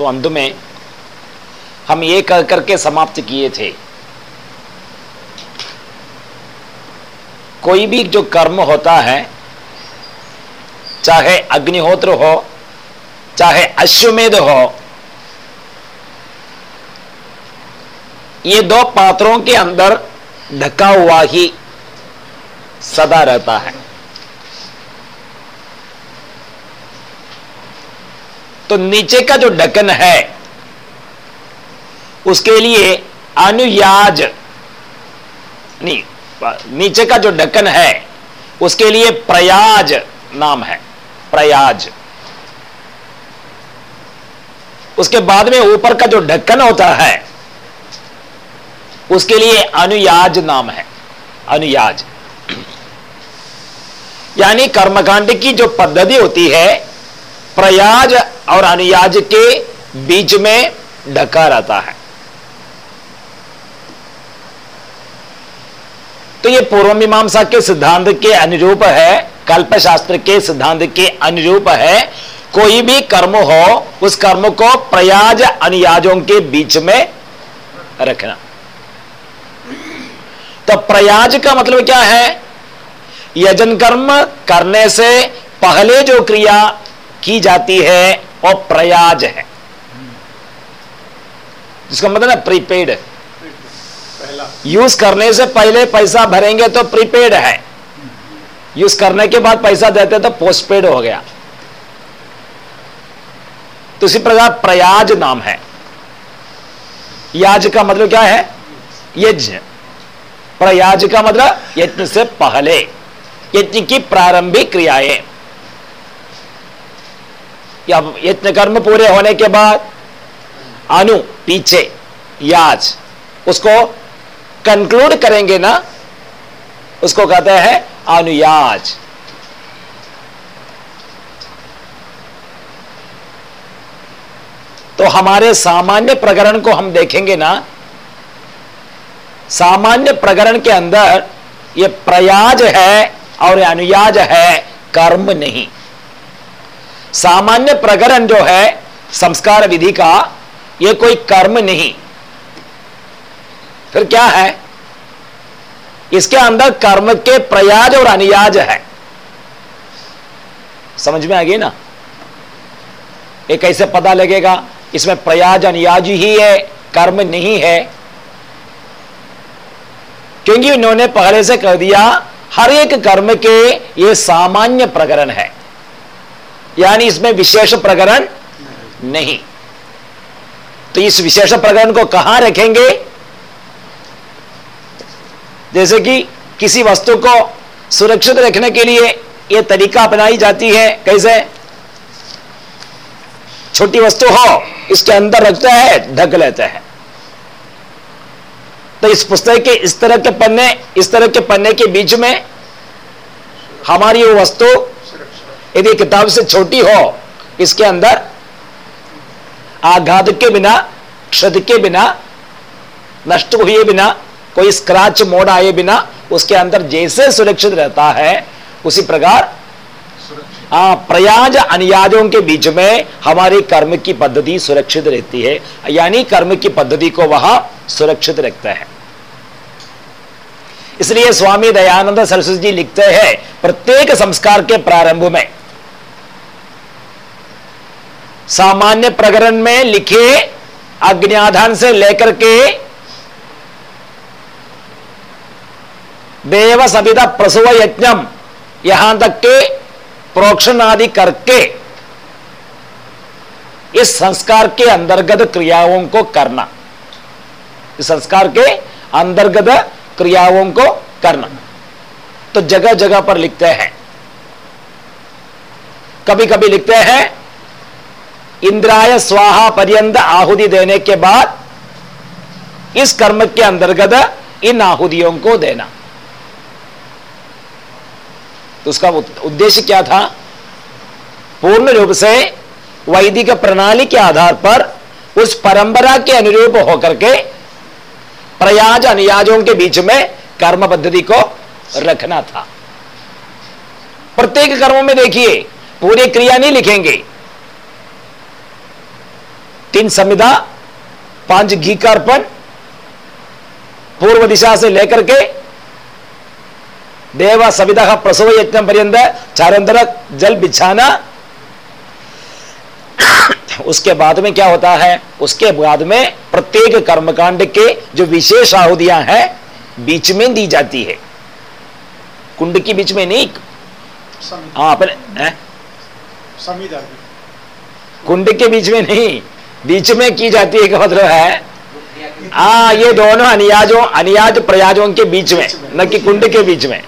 तो अंत में हम ये कह करके समाप्त किए थे। कोई भी जो कर्म होता है, चाहे अग्निहोत्र हो, चाहे अश्वमेध हो, ये दो पात्रों के अंदर ढका हुआ ही सदा रहता है। तो नीचे का जो ढक्कन है, उसके लिए अनुयाज, नहीं, नीचे का जो ढक्कन है, उसके लिए प्रयाज नाम है, प्रयाज। उसके बाद में ऊपर का जो ढक्कन होता है, उसके लिए अनुयाज नाम है, अनुयाज। यानी कर्मकांड की जो पद्धति होती है प्रयाज और अनुयाज के बीच में ढका रहता है। तो ये पूर्व मीमांसा के सिद्धांत के अनुरूप है कल्प शास्त्र के सिद्धांत के अनुरूप है। कोई भी कर्म हो, उस कर्म को प्रयाज अनुयाजों के बीच में रखना। तो प्रयाज का मतलब क्या है? यजन कर्म करने से पहले जो क्रिया की जाती है और प्रयाज है। जिसका मतलब है प्रीपेड यूज़ करने से पहले पैसा भरेंगे तो प्रीपेड है। यूज़ करने के बाद पैसा देते तो पोस्टपेड हो गया। तो इसी प्रकार प्रयाज नाम है। याज का मतलब क्या है? यज्ञ। प्रयाज का मतलब यज्ञ से पहले। यज्ञ की प्रारंभिक क्रियाएँ। या यज्ञ कर्म पूरे होने के बाद, अनु, पीछे, याज, उसको कंक्लूड करेंगे ना, उसको कहते हैं अनुयाज। तो हमारे सामान्य प्रकरण को हम देखेंगे ना, सामान्य प्रकरण के अंदर ये प्रयाज है और अनुयाज है, कर्म नहीं। सामान्य प्रकरण जो है, संस्कार विधि का यह कोई कर्म नहीं। फिर क्या है? इसके अंदर कर्म के प्रयाज और अनुयाज है। समझ में आ गई ना? ये कैसे पता लगेगा? इसमें प्रयाज अनुयाज ही है, कर्म नहीं है। क्योंकि उन्होंने पहले से कह दिया, हर एक कर्म के ये सामान्य प्रकरण है। यानी इसमें विशेष प्रकरण नहीं। तो इस विशेष प्रकरण को कहाँ रखेंगे? जैसे कि किसी वस्तु को सुरक्षित रखने के लिए यह तरीका अपनाई जाती है, कैसे? छोटी वस्तु हो, इसके अंदर रखता है, ढक लेते हैं। तो इस पुस्तक के इस तरह के पन्ने, इस तरह के पन्ने के बीच में हमारी वो वस्तु यदि किताब से छोटी हो इसके अंदर? आघात के बिना क्षत के बिना नष्ट हुए बिना कोई स्क्रैच मोड आए बिना उसके अंदर जैसे सुरक्षित रहता है उसी प्रकार हाँ प्रयाज अनुयाजों के बीच में हमारी कर्म की पद्धति सुरक्षित रहती है। यानी कर्म की पद्धति को वह सुरक्षित रखता है। इसलिए स्वामी दयानंद सरस्वती जी लिखते हैं प्रत्येक संस्कार के प्रारंभ में सामान्य प्रकरण में लिखे अज्ञाधान से लेकर के देव सविता प्रसव यज्ञम, यहाँ तक के प्रोक्षण आदि करके इस संस्कार के अंतर्गत क्रियाओं को करना। इस संस्कार के अंतर्गत क्रियाओं को करना। तो जगह जगह पर लिखते हैं। कभी कभी लिखते हैं इंद्राय स्वाहा पर्यंत आहुति देने के बाद इस कर्म के अंतर्गत इन आहुतियों को देना। तो उसका उद्देश्य क्या था? पूर्ण रूप से वैदिक प्रणाली के आधार पर उस परंपरा के अनुरूप होकर के प्रयाज अनुयाजों के बीच में कर्म पद्धति को रखना था। प्रत्येक कर्मों में देखिए, पूरी क्रिया नहीं लिखेंगे। तीन संविधा पाँच घी का अर्पण पूर्व दिशा से लेकर के देव सविधा प्रसव यज्ञ पर्यंत चारों तरफ़ जल बिछाना। उसके बाद में क्या होता है? उसके बाद में प्रत्येक कर्मकांड के जो विशेष आहुदियाँ हैं बीच में दी जाती है। कुंड की बीच में नहीं? हाँ अपने कुंड के बीच में नहीं। बीच में की जाती है क्या मतलब है। हाँ ये दोनों अनियाजों, अनियाज प्रयाजों के बीच में, न कि कुंड के बीच में।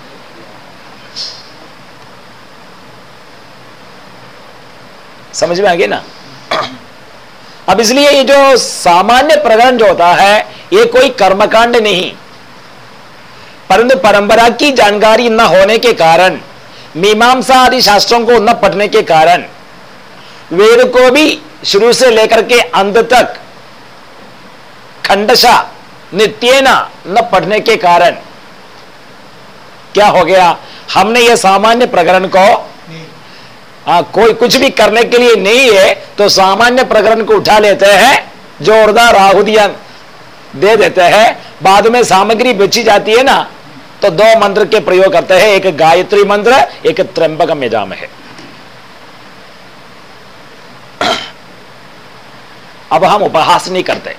समझ में आ गया ना? अब इसलिए ये जो सामान्य प्रकरण जो होता है, ये कोई कर्मकांड नहीं। परंतु परंपरा की जानकारी न होने के कारण, मीमांसा आदि शास्त्रों को न पढ़ने के कारण, वेद को भी शुरू से लेकर के अंत तक खंडशा नित्येना न पढ़ने के कारण क्या हो गया हमने यह सामान्य प्रकरण को आ, कोई कुछ भी करने के लिए नहीं है तो सामान्य प्रकरण को उठा लेते हैं जोरदार आहुदियाँ दे देते हैं बाद में सामग्री बेची जाती है ना तो दो मंत्र के प्रयोग करते हैं एक गायत्री मंत्र एक त्र्यंबक मेजाम है अब हम उपहास नहीं करते।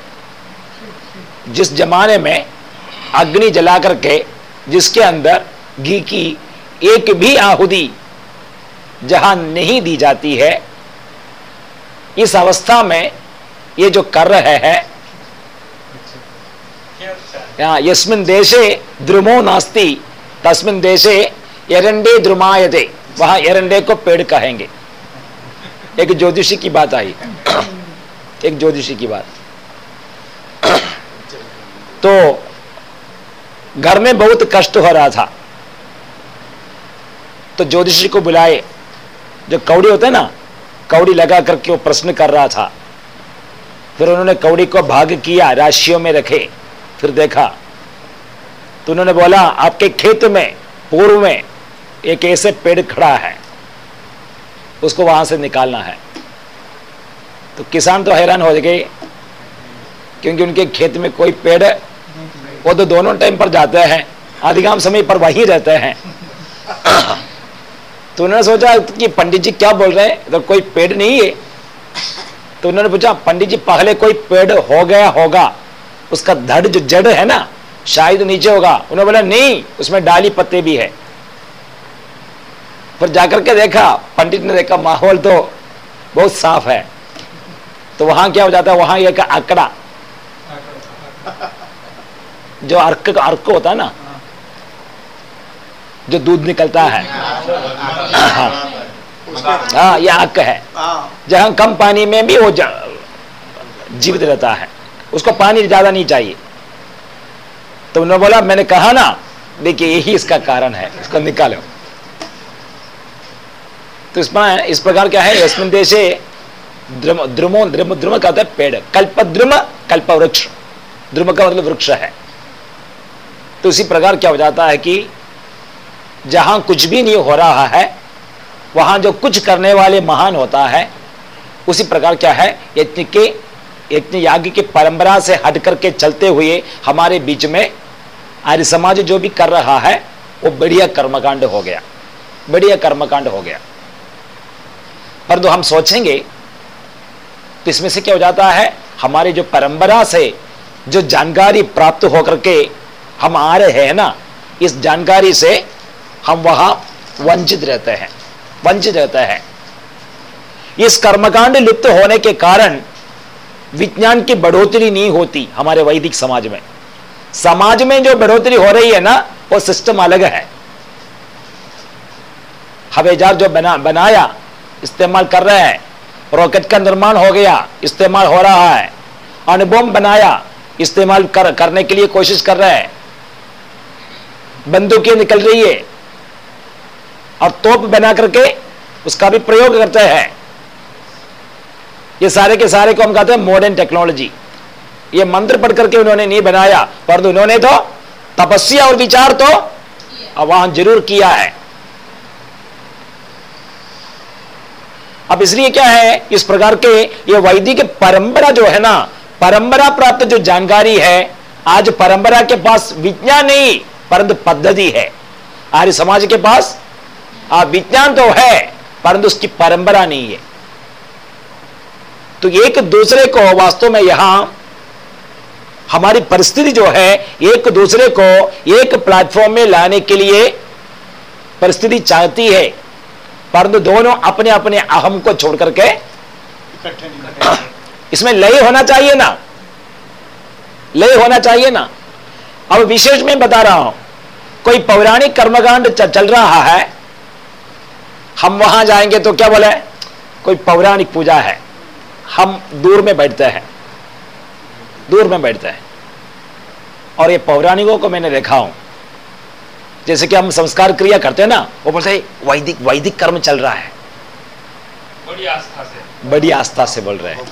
जिस जमाने में अग्नि जला करके, जिसके अंदर घी की एक भी आहुदी जहाँ नहीं दी जाती है, इस अवस्था में ये जो कर रहे हैं यस्मिन देशे द्रुमो नास्ति, तस्मिन देशे एरंडे द्रुमायते, वहाँ एरंडे को पेड़ कहेंगे। एक ज्योतिषी की बात आई। एक ज्योतिषी की बात। तो घर में बहुत कष्ट हो रहा था। तो ज्योतिषी को बुलाए। जो कौड़ी होते ना, कौड़ी लगा करके वो प्रश्न कर रहा था। फिर उन्होंने कौड़ी को भाग किया, राशियों में रखे। फिर देखा तो उन्होंने बोला, आपके खेत में, पूर्व में एक ऐसे पेड़ खड़ा है। उसको वहाँ से निकालना है। तो किसान तो हैरान हो गए, क्योंकि उनके खेत में कोई पेड़ वो तो दोनों टाइम पर जाते हैं, अधिकांश समय पर वहीं रहते हैं। तो उन्होंने सोचा कि पंडित जी क्या बोल रहे हैं तो कोई पेड़ नहीं है तो उन्होंने पूछा, पंडित जी, पहले कोई पेड़ हो गया होगा, उसका धड़ जो जड़ है ना, शायद नीचे होगा। उन्होंने बोला, नहीं, उसमें डाली पत्ते भी है। फिर जाकर के देखा, पंडित ने देखा, माहौल तो बहुत साफ़ है। तो वहाँ क्या हो जाता है? वहाँ एक आंकड़ा। जो अर्क अर्क होता है ना जो दूध निकलता है। हाँ, हाँ ये अक है। जहाँ कम पानी में भी वो जीवित रहता है। उसको पानी ज़्यादा नहीं चाहिए। तो उन्होंने बोला मैंने कहा ना देखिए यही इसका कारण है। इसको निकालो। तो इसमें इस प्रकार क्या है? यशमिन देशे द्रुम द्रुमो द्रुम द्रुम का होता है पेड़ कल्प द्रुम कल्प वृक्ष द्रुम का मतलब वृक्ष है तो इसी प्रकार क्या हो जाता है कि जहाँ कुछ भी नहीं हो रहा है, वहाँ जो कुछ करने वाले महान होता है, उसी प्रकार क्या है? यज्ञ के, यज्ञ याग की परंपरा से हट करके चलते हुए हमारे बीच में आर्य समाज जो भी कर रहा है, वो बढ़िया कर्मकांड हो गया। बढ़िया कर्मकांड हो गया। पर परंतु हम सोचेंगे तो इसमें से क्या हो जाता है? हमारे जो परंपरा से जो जानकारी प्राप्त होकर के हम आ रहे हैं ना, इस जानकारी से हम वहाँ वंचित रहते हैं, वंचित रहते हैं। इस कर्मकांड लिप्त होने के कारण विज्ञान की बढ़ोतरी नहीं होती हमारे वैदिक समाज में। समाज में जो बढ़ोतरी हो रही है ना, वो सिस्टम अलग है। हवेजार जो बना, बनाया, इस्तेमाल कर रहे हैं रॉकेट का निर्माण हो गया इस्तेमाल हो रहा है। अणुबोम बनाया इस्तेमाल कर, करने के लिए कोशिश कर रहे हैं। बंदूकें निकल रही है। और तोप बना करके उसका भी प्रयोग करते हैं। ये सारे के सारे को हम कहते हैं मॉडर्न टेक्नोलॉजी ये मंत्र पढ़ करके उन्होंने नहीं बनाया परंतु उन्होंने तो तपस्या और विचार तो वहाँ ज़रूर किया है। अब इसलिए क्या है, इस प्रकार के ये वैदिक परंपरा जो है ना, परंपरा प्राप्त जो जानकारी है, आज परंपरा के पास विज्ञान नहीं, परंतु पद्धति है। आर्य समाज के पास विज्ञान तो है, परंतु उसकी परंपरा नहीं है। तो एक दूसरे को वास्तव में यहाँ, हमारी परिस्थिति जो है, एक दूसरे को एक प्लेटफॉर्म में लाने के लिए परिस्थिति चाहती है। परंतु दोनों अपने अपने अहम को छोड़ करके इसमें लय होना चाहिए ना। लय होना चाहिए ना। अब विशेष में बता रहा हूँ, कोई पौराणिक कर्मकांड चल रहा है, हम वहाँ जाएँगे तो क्या बोले? कोई पौराणिक पूजा है, हम दूर में बैठते हैं। दूर में बैठते हैं। और ये पौराणिकों को मैंने देखा हूँ जैसे कि हम संस्कार क्रिया करते हैं ना वो बोलते हैं वैदिक वैदिक कर्म चल रहा है। बड़ी आस्था से। बड़ी आस्था से बोल रहे हैं।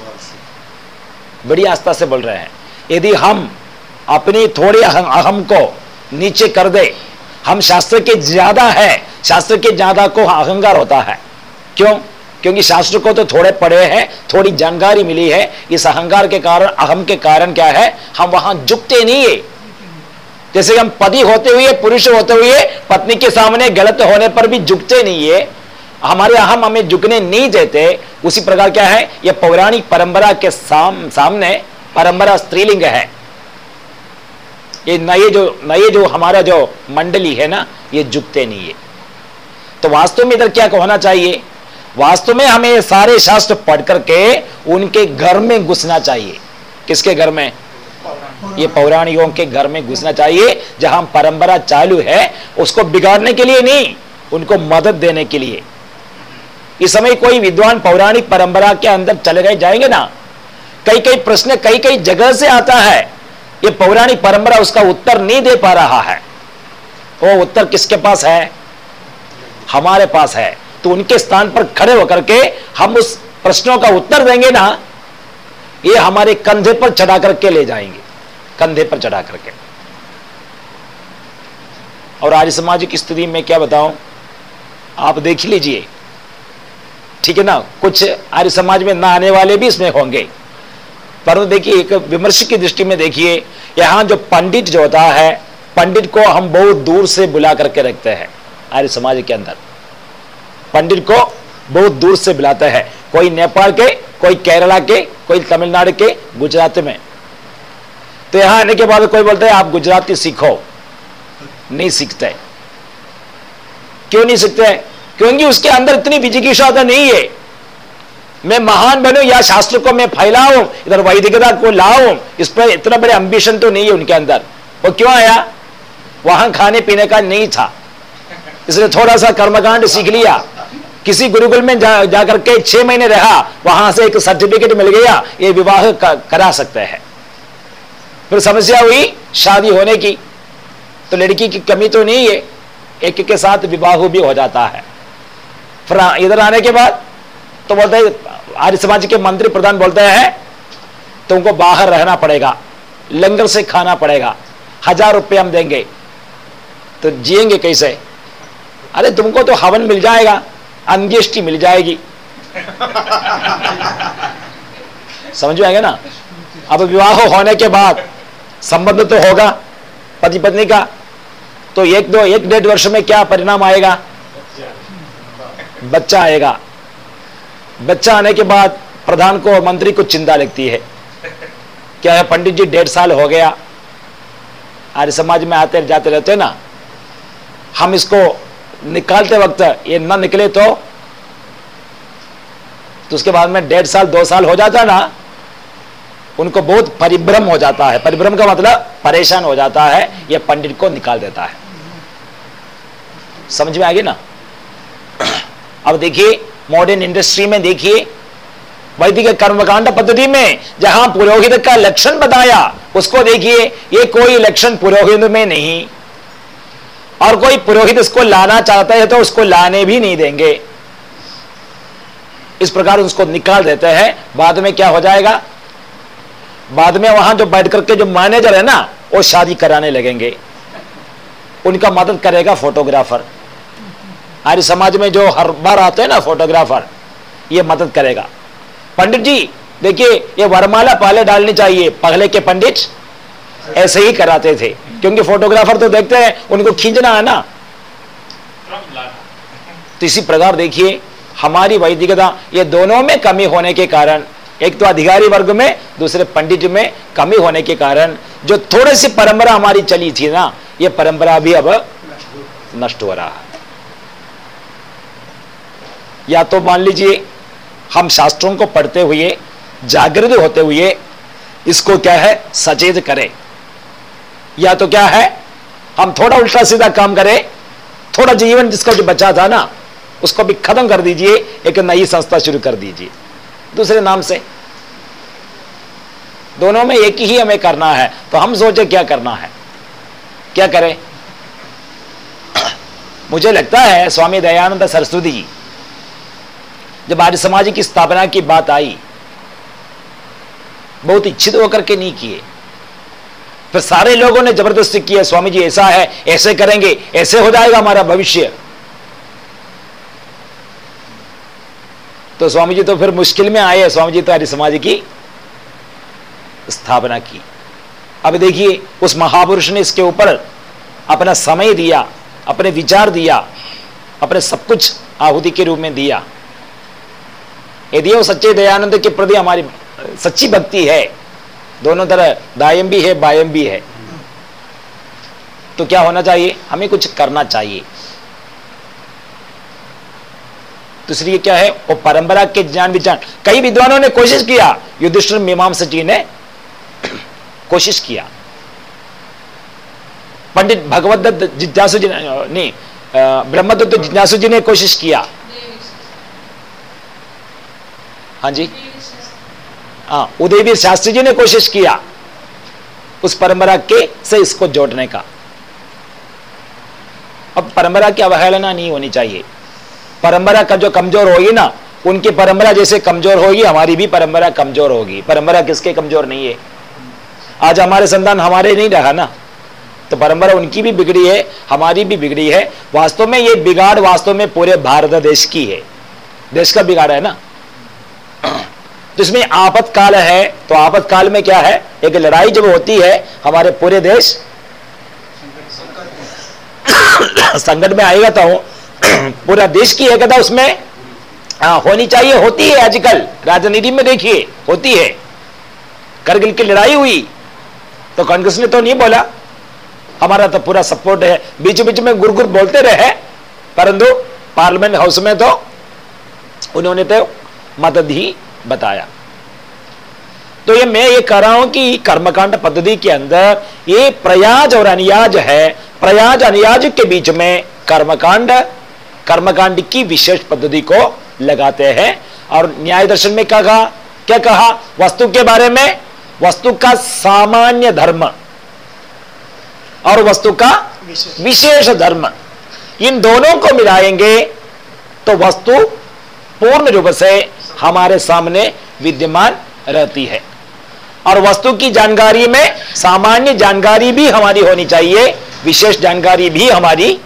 बड़ी आस्था से बोल रहे हैं। यदि हम अपनी थोड़ी अहम को नीचे कर दे हम शास्त्र के ज़्यादा है शास्त्र के ज़्यादा को अहंकार होता है। क्यों? क्योंकि शास्त्र को तो थोड़े पढ़े हैं थोड़ी जानकारी मिली है। इस अहंकार के कारण अहम के कारण क्या है? हम वहाँ झुकते नहीं है। जैसे हम पति होते हुए पुरुष होते हुए पत्नी के सामने गलत होने पर भी झुकते नहीं है। हमारे अहम हमें झुकने नहीं देते। उसी प्रकार क्या है? यह पौराणिक परंपरा के साम, सामने परंपरा स्त्रीलिंग है। ये नए जो नए जो हमारा जो मंडली है ना ये झुकते नहीं है। तो वास्तव में इधर क्या होना चाहिए? वास्तव में हमें सारे शास्त्र पढ़ करके उनके घर में घुसना चाहिए। किसके घर में? ये पौराणिकों के घर में घुसना चाहिए, जहाँ परंपरा चालू है, उसको बिगाड़ने के लिए नहीं, उनको मदद देने के लिए। इस समय कोई विद्वान पौराणिक परंपरा के अंदर चले गए, जाएँगे ना? कई कई प्रश्न कई कई जगह से आता है। ये पौराणिक परंपरा उसका उत्तर नहीं दे पा रहा है। वो उत्तर किसके पास है? हमारे पास है। तो उनके स्थान पर खड़े होकर के हम उस प्रश्नों का उत्तर देंगे ना? ये हमारे कंधे पर चढ़ा करके ले जाएँगे। कंधे पर चढ़ा करके। और आर्य की स्थिति में क्या बताऊँ? आप देख लीजिए। ठीक है ना? कुछ आर्य समाज में ना आने वाले भी इसमें होंगे। परंतु देखिए, एक विमर्श की दृष्टि में देखिए, यहाँ जो पंडित जो होता है, पंडित को हम बहुत दूर से बुला करके रखते हैं आर्य समाज के अंदर। पंडित को बहुत दूर से बुलाते हैं। कोई नेपाल के, कोई केरला के, कोई तमिलनाडु के, गुजरात में। तो यहाँ आने के बाद कोई बोलता है, आप गुजराती सीखो। नहीं सीखते। क्यों नहीं सीखते? क्योंकि उसके अंदर इतनी विजिकिषा तो नहीं है। मैं महान बनू, या शास्त्र को मैं फैलाऊं, इधर वैदिकता को लाऊं, इस पर इतना बड़े अंबिशन तो नहीं है उनके अंदर। वो क्यों आया? वहाँ खाने पीने का नहीं था। इसलिए थोड़ा सा कर्मकांड सीख लिया। किसी गुरुकुल में जा, जाकर के छह महीने रहा वहाँ से एक सर्टिफिकेट मिल गया ये विवाह करा सकते हैं। फिर समस्या हुई शादी होने की। तो लड़की की कमी तो नहीं है एक के साथ विवाह भी हो जाता है। फिर इधर आने के बाद तो बोलते आर्य समाज के मंत्री प्रधान बोलते हैं तुमको बाहर रहना पड़ेगा लंगर से खाना पड़ेगा हज़ार रुपये हम देंगे। तो जिएँगे कैसे? अरे तुमको तो हवन मिल जाएगा। अंत्येष्टि मिल जाएगी। समझ आएगा ना? अब विवाह होने के बाद संबंध तो होगा पति पत्नी का। तो एक दो, एक डेढ़ वर्ष में क्या परिणाम आएगा? बच्चा आएगा। बच्चा आने के बाद प्रधान को मंत्री को चिंता लगती है। क्या है पंडित जी डेढ़ साल हो गया? आर्य समाज में आते जाते रहते ना? हम इसको निकालते वक्त ये ना निकले तो तो उसके बाद में डेढ़ साल, दो साल हो जाता ना, उनको बहुत परिभ्रम हो जाता है। परिभ्रम का मतलब परेशान हो जाता है, ये पंडित को निकाल देता है। समझ में आ गई ना? अब देखिए मॉडर्न इंडस्ट्री में देखिए, वैदिक कर्मकांड पद्धति में जहाँ पुरोहित का लक्षण बताया, उसको देखिए, ये कोई लक्षण पुरोहित में नहीं। और कोई पुरोहित इसको लाना चाहता है तो उसको लाने भी नहीं देंगे। इस प्रकार उसको निकाल देते हैं। बाद में क्या हो जाएगा? बाद में वहाँ जो बैठ करके जो मैनेजर है ना, वो शादी कराने लगेंगे। उनका मदद करेगा फोटोग्राफर। हमारे समाज में जो हर बार आते हैं ना फोटोग्राफर, ये मदद करेगा। पंडित जी, देखिए, ये वरमाला पहले डालनी चाहिए, पहले के पंडित। ऐसे ही कराते थे। क्योंकि फोटोग्राफर तो देखते हैं, उनको खींचना है ना। तो इसी प्रकार देखिए, हमारी वैदिकता, ये दोनों में कमी होने के कारण, एक तो अधिकारी वर्ग में, दूसरे पंडित में कमी होने के कारण, जो थोड़ी सी परंपरा हमारी चली थी ना, ये परंपरा भी अब नष्ट हो रहा है। या तो मान लीजिए, हम शास्त्रों को पढ़ते हुए, जागृत होते हुए, इसको क्या है, सचेत करें। या तो क्या है? हम थोड़ा उल्टा सीधा काम करें। थोड़ा जीवन जिसका जो बचा था ना, उसको भी खत्म कर दीजिए, एक नई संस्था शुरू कर दीजिए। दूसरे नाम से। दोनों में एक ही हमें करना है तो हम सोचे क्या करना है? क्या करें? मुझे लगता है, स्वामी दयानंद सरस्वती जी, जब आर्य समाज की स्थापना की बात आई, बहुत इच्छित होकर के नहीं किए। फिर सारे लोगों ने ज़बरदस्ती किया, स्वामी जी, ऐसा है, ऐसे करेंगे, ऐसे हो जाएगा हमारा भविष्य. तो स्वामी जी तो फिर मुश्किल में आए, स्वामी जी तो समाज की स्थापना की। अब देखिए, उस महापुरुष ने इसके ऊपर अपना समय दिया, अपने विचार दिया, अपने सब कुछ आहुति के रूप में दिया। यदि वो सच्चे दयानंद के प्रति हमारी सच्ची भक्ति है दोनों तरह, दायम भी है, बायम भी है। तो क्या होना चाहिए? हमें कुछ करना चाहिए। दूसरी क्या है? वो परंपरा के ज्ञान विज्ञान। कई विद्वानों ने कोशिश किया, युधिष्ठिर मीमांसा जी ने कोशिश किया। पंडित भगवत जिज्ञासु जी ने ब्रह्मदत्त जिज्ञासु जी ने कोशिश किया। हाँ जी। उदयवीर शास्त्री जी ने कोशिश किया। उस परंपरा के से इसको जोड़ने का। अब परंपरा की अवहेलना नहीं होनी चाहिए। परंपरा का जो कमज़ोर होगी ना, उनकी परंपरा जैसे कमज़ोर होगी, हमारी भी परंपरा कमज़ोर होगी। परंपरा किसके कमज़ोर नहीं है? आज हमारे संतान हमारे नहीं रहा ना। तो परंपरा उनकी भी बिगड़ी है, हमारी भी बिगड़ी है। वास्तव में ये बिगाड़ वास्तव में पूरे भारत देश की है। देश का बिगाड़ है ना। तो इसमें है तो आपातकाल में क्या है? एक लड़ाई जब होती है हमारे पूरे देश संकट में आएगा तो पूरा देश की एकता उसमें आ, होनी चाहिए होती है आजकल। राजनीति में देखिए होती है। करगिल की लड़ाई हुई तो कांग्रेस ने तो नहीं बोला। हमारा तो पूरा सपोर्ट है। बीच बीच में गुर गुर बोलते रहे परंतु पार्लियामेंट हाउस में तो उन्होंने तो मदद ही बताया। तो ये मैं ये कह रहा हूँ कि कर्मकांड पद्धति के अंदर ये प्रयाज और अनियाज है। प्रयाज अनियाज के बीच में कर्मकांड कर्मकांड की विशेष पद्धति को लगाते हैं। और न्याय दर्शन में क्या कहा क्या कहा? वस्तु के बारे में? वस्तु का सामान्य धर्म और वस्तु का विशेष धर्म इन दोनों को मिलाएँगे तो वस्तु पूर्ण रूप से हमारे सामने विद्यमान रहती है। और वस्तु की जानकारी में सामान्य जानकारी भी हमारी होनी चाहिए, विशेष जानकारी भी हमारी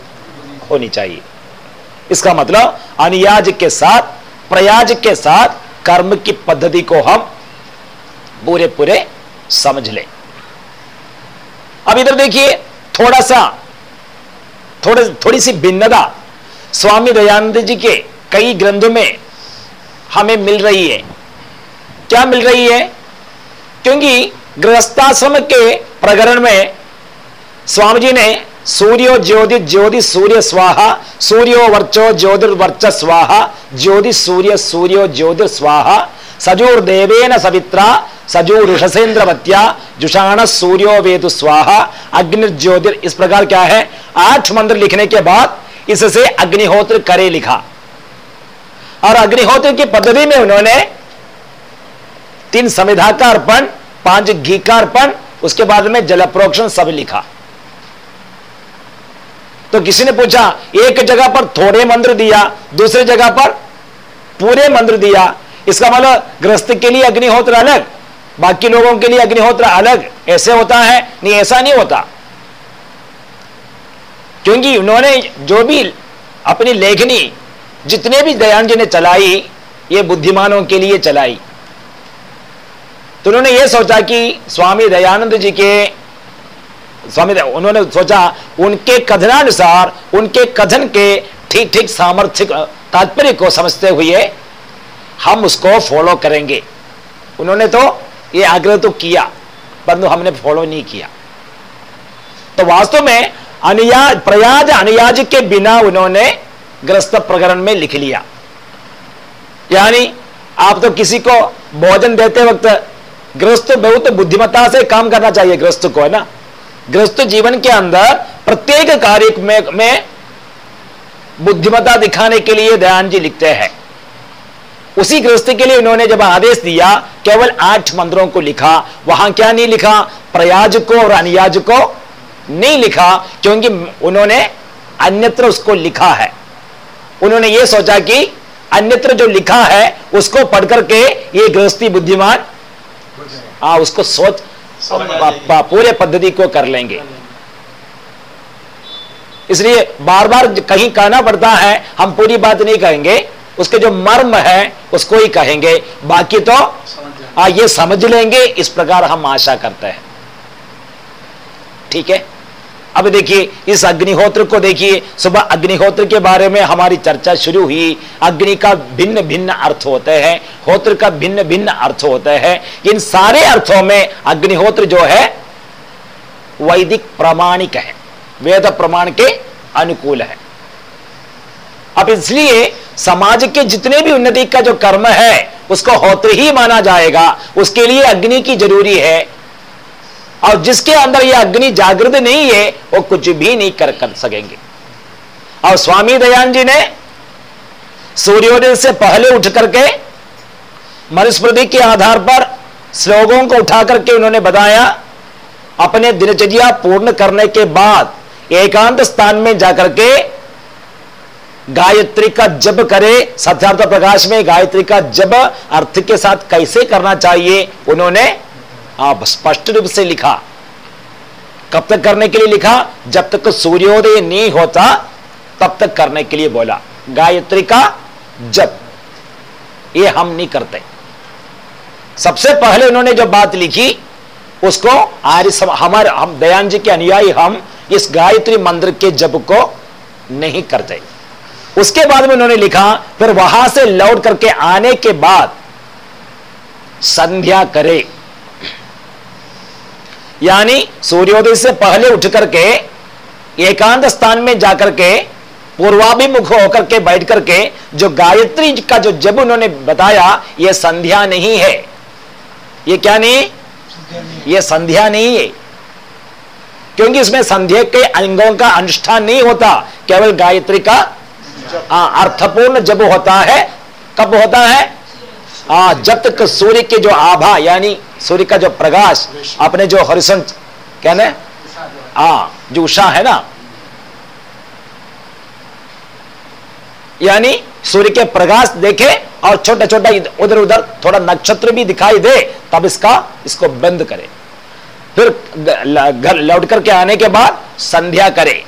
होनी चाहिए। इसका मतलब अनियाज के साथ, प्रयाज के साथ कर्म की पद्धति को हम पूरे पूरे समझ लें। अब इधर देखिए थोड़ा सा थोड़े थोड़ी सी भिन्नता। स्वामी दयानंद जी के कई ग्रंथों में हमें मिल रही है। क्या मिल रही है? क्योंकि गृहस्थाश्रम के प्रकरण में स्वामी जी ने सूर्यो ज्योति ज्योति सूर्य स्वाहा, सूर्यो वर्चो ज्योतिर्वर्च स्वाहा ज्योति सूर्य सूर्यो ज्योतिर स्वाहा, सजूर देवेन सवित्रा सजू ऋषसेन्द्रवत्या जुषाण सूर्यो वेदु स्वाहा अग्निर्ज्योतिर इस प्रकार क्या है? आठ मंत्र लिखने के बाद इससे अग्निहोत्र करे लिखा। और अग्निहोत्र की पद्धति में उन्होंने तीन संविधा का अर्पण पाँच घी का अर्पण उसके बाद में जल प्रोक्षण सब लिखा। तो किसी ने पूछा, एक जगह पर थोड़े मंत्र दिया, दूसरे जगह पर पूरे मंत्र दिया। इसका मतलब गृहस्थ के लिए अग्निहोत्र अलग, बाकी लोगों के लिए अग्निहोत्र अलग। ऐसे होता है, नहीं, ऐसा नहीं होता। क्योंकि उन्होंने जो भी अपनी लेखनी जितने भी दयान जी ने चलाई, ये बुद्धिमानों के लिए चलाई। तो उन्होंने ये सोचा कि स्वामी दयानंद जी के, स्वामी उन्होंने सोचा उनके कथनानुसार, उनके कथन के ठीक ठीक सामर्थ्य, तात्पर्य को समझते हुए हम उसको फॉलो करेंगे। उन्होंने तो ये आग्रह तो किया, परंतु हमने फॉलो नहीं किया। तो वास्तव में अनुयाज प्रयाज अनुयाज के बिना उन्होंने ग्रस्त प्रकरण में लिख लिया। यानी आप तो किसी को भोजन देते वक्त ग्रस्त बहुत बुद्धिमत्ता से काम करना चाहिए ग्रस्त को है ना? ग्रस्त जीवन के अंदर प्रत्येक कार्य में, में बुद्धिमत्ता दिखाने के लिए दयान जी लिखते हैं। उसी गृहस्थी के लिए उन्होंने जब आदेश दिया केवल आठ मंत्रों को लिखा वहाँ क्या नहीं लिखा? प्रयाज को और अनियाज को नहीं लिखा क्योंकि उन्होंने अन्यत्र उसको लिखा है। उन्होंने ये सोचा कि अन्यत्र जो लिखा है उसको पढ़ करके ये गृहस्थी बुद्धिमान हाँ उसको सोच पूरे पद्धति को कर लेंगे। इसलिए बार बार कहीं कहना पड़ता है हम पूरी बात नहीं कहेंगे उसके जो मर्म है उसको ही कहेंगे। बाकी तो आ, ये समझ लेंगे इस प्रकार हम आशा करते हैं। ठीक है? अब देखिए, इस अग्निहोत्र को देखिए, सुबह अग्निहोत्र के बारे में हमारी चर्चा शुरू हुई। अग्नि का भिन्न भिन्न अर्थ होते हैं, होत्र का भिन्न भिन्न अर्थ होते हैं। इन सारे अर्थों में अग्निहोत्र जो है, वैदिक प्रमाणिक है, वेद प्रमाण के अनुकूल है। अब इसलिए समाज के जितने भी उन्नति का जो कर्म है, उसको होत्र ही माना जाएगा। उसके लिए अग्नि की ज़रूरी है। और जिसके अंदर यह अग्नि जागृत नहीं है वो कुछ भी नहीं कर, कर सकेंगे। और स्वामी दयान जी ने सूर्योदय से पहले उठ करके मनुस्मृति के आधार पर श्लोकों को उठा करके उन्होंने बताया अपने दिनचर्या पूर्ण करने के बाद एकांत स्थान में जाकर के गायत्री का जब करे सत्यार्थ प्रकाश में गायत्री का जब अर्थ के साथ कैसे करना चाहिए उन्होंने आप स्पष्ट रूप से लिखा। कब तक करने के लिए लिखा? जब तक सूर्योदय नहीं होता, तब तक करने के लिए बोला। गायत्री का जब ये हम नहीं करते। सबसे पहले उन्होंने जो बात लिखी, उसको आर्य हमारे, हम, दयान जी के अनुयायी हम इस गायत्री मंत्र के जप को नहीं करते। उसके बाद में उन्होंने लिखा, फिर वहाँ से लौट करके आने के बाद संध्या करे। यानी सूर्योदय से पहले उठ करके एकांत स्थान में जाकर के, पूर्वाभिमुख होकर के बैठ करके, जो गायत्री का जो जब उन्होंने बताया यह संध्या नहीं है। ये क्या नहीं? यह संध्या नहीं है। क्योंकि इसमें संध्या के अंगों का अनुष्ठान नहीं होता, केवल गायत्री का अर्थपूर्ण जब होता है, कब होता है? आ, जब तक सूर्य के जो आभा यानी सूर्य का जो प्रकाश अपने जो हरिशन कहने हाँ जो उषा है ना? यानी सूर्य के प्रकाश देखे और छोटा छोटा उधर उधर थोड़ा नक्षत्र भी दिखाई दे तब इसका इसको बंद करे। फिर घर लौट करके आने के बाद संध्या करे।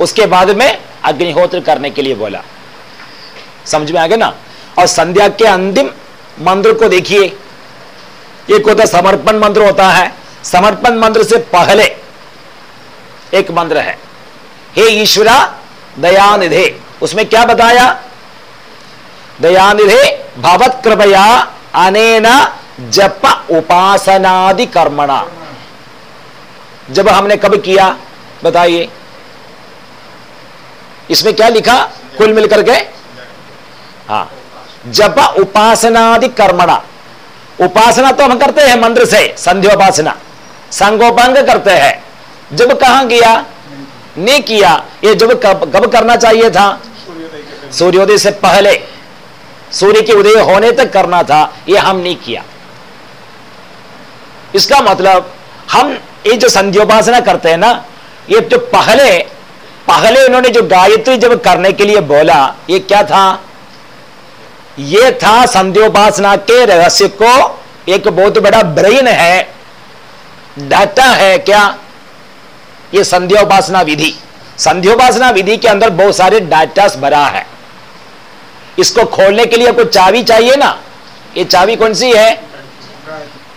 उसके बाद में अग्निहोत्र करने के लिए बोला। समझ में आ गया ना? और संध्या के अंतिम मंत्र को देखिए। एक होता समर्पण मंत्र होता है। समर्पण मंत्र से पहले एक मंत्र है। हे ईश्वरा, दयानिधे। उसमें क्या बताया? दयानिधे भवत कृपया अनेना जप उपासनादि कर्मणा। जब हमने कब किया? बताइए। इसमें क्या लिखा? कुल मिलकर के? हाँ। जप उपासनादि कर्मणा उपासना तो हम करते हैं मंत्र से संध्योपासना संगोपांग करते हैं जब कहा किया नहीं किया ये जब कब कब करना चाहिए था सूर्योदय से पहले सूर्य के उदय होने तक करना था ये हम नहीं किया इसका मतलब हम ये जो संध्योपासना करते हैं ना ये जो पहले पहले उन्होंने जो गायत्री जब करने के लिए बोला ये क्या था ये था संध्योपासना के रहस्य को एक बहुत बड़ा ब्रेन है, डाटा है क्या? ये संध्योपासना विधि। संध्योपासना विधि के अंदर बहुत सारे डाटास भरा है। इसको खोलने के लिए कोई चाबी चाहिए ना? ये चाबी कौन सी है?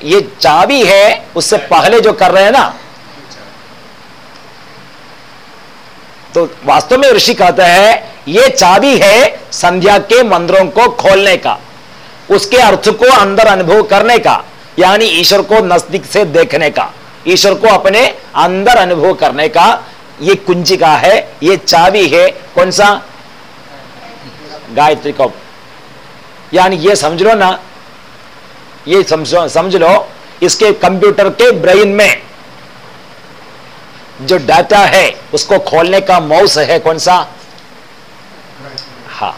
ये चाबी है, उससे पहले जो कर रहे हैं ना? तो वास्तव में ऋषि कहते हैं ये चाबी है संध्या के मंदिरों को खोलने का, उसके अर्थ को अंदर अनुभव करने का, यानी ईश्वर को नज़दीक से देखने का, ईश्वर को अपने अंदर अनुभव करने का, ये कुंजिका है, ये चाबी है, कौन सा? गायत्री को। यानी ये समझ लो ना, ये समझो, समझ लो, इसके कंप्यूटर के ब्रेन में जो डाटा है, उसको खोलने का माउस है, कौन सा हाँ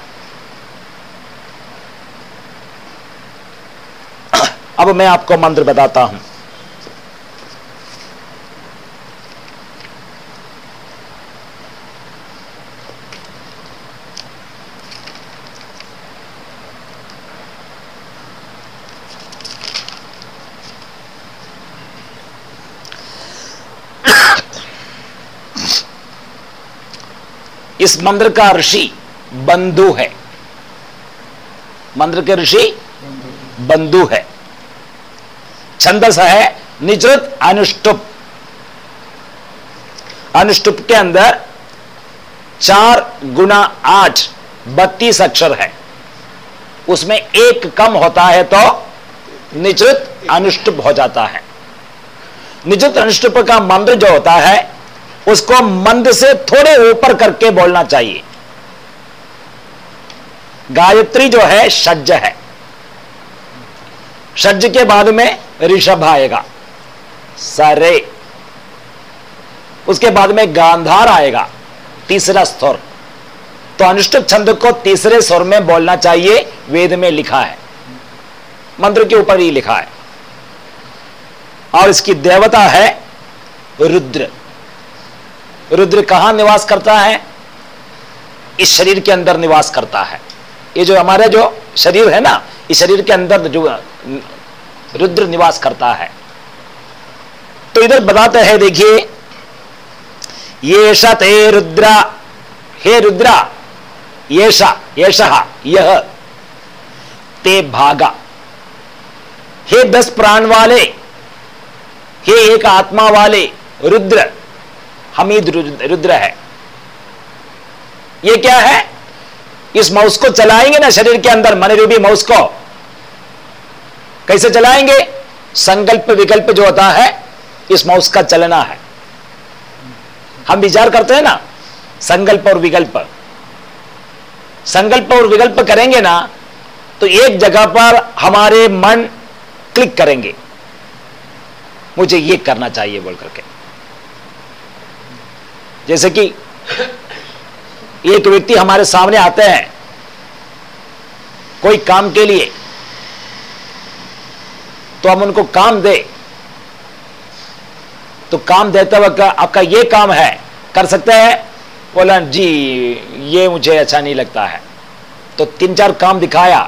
अब मैं आपको मंत्र बताता हूँ। इस मंत्र का ऋषि बंधु है। मंत्र के ऋषि बंधु। है। छंदस है निजृत अनुष्टुप। अनुष्टुप के अंदर चार गुना आठ, बत्तीस अक्षर है। उसमें एक कम होता है तो निजृत अनुष्टुप हो जाता है। निजृत अनुष्टुप का मंत्र जो होता है, उसको मंद से थोड़े ऊपर करके बोलना चाहिए। गायत्री जो है सज्ज है। सज्ज के बाद में ऋषभ आएगा सरे। उसके बाद में गांधार आएगा, तीसरा स्वर। तो अनुष्ठुप छंद को तीसरे स्वर में बोलना चाहिए, वेद में लिखा है। मंत्र के ऊपर ही लिखा है। और इसकी देवता है रुद्र। रुद्र कहाँ निवास करता है? इस शरीर के अंदर निवास करता है। ये जो हमारे जो शरीर है ना, इस शरीर के अंदर जो रुद्र निवास करता है। तो इधर बताते हैं, देखिए, ये ते रुद्रा, हे रुद्रा, येषा येषा यह ते भागा। हे दस प्राण वाले, हे एक आत्मा वाले रुद्र, हमीद रुद्र है। ये क्या है? इस माउस को चलाएँगे ना, शरीर के अंदर मन रूपी माउस को। कैसे चलाएँगे? संकल्प विकल्प जो होता है इस माउस का चलना है। हम विचार करते हैं ना, संकल्प और विकल्प। संकल्प और विकल्प करेंगे ना तो एक जगह पर हमारे मन क्लिक करेंगे। मुझे ये करना चाहिए बोल करके। जैसे कि एक व्यक्ति हमारे सामने आते हैं, कोई काम के लिए। तो हम उनको काम दे। तो काम देते वक्त आपका ये काम है, कर सकते हैं? बोला, जी, ये मुझे अच्छा नहीं लगता है। तो तीन चार काम दिखाया।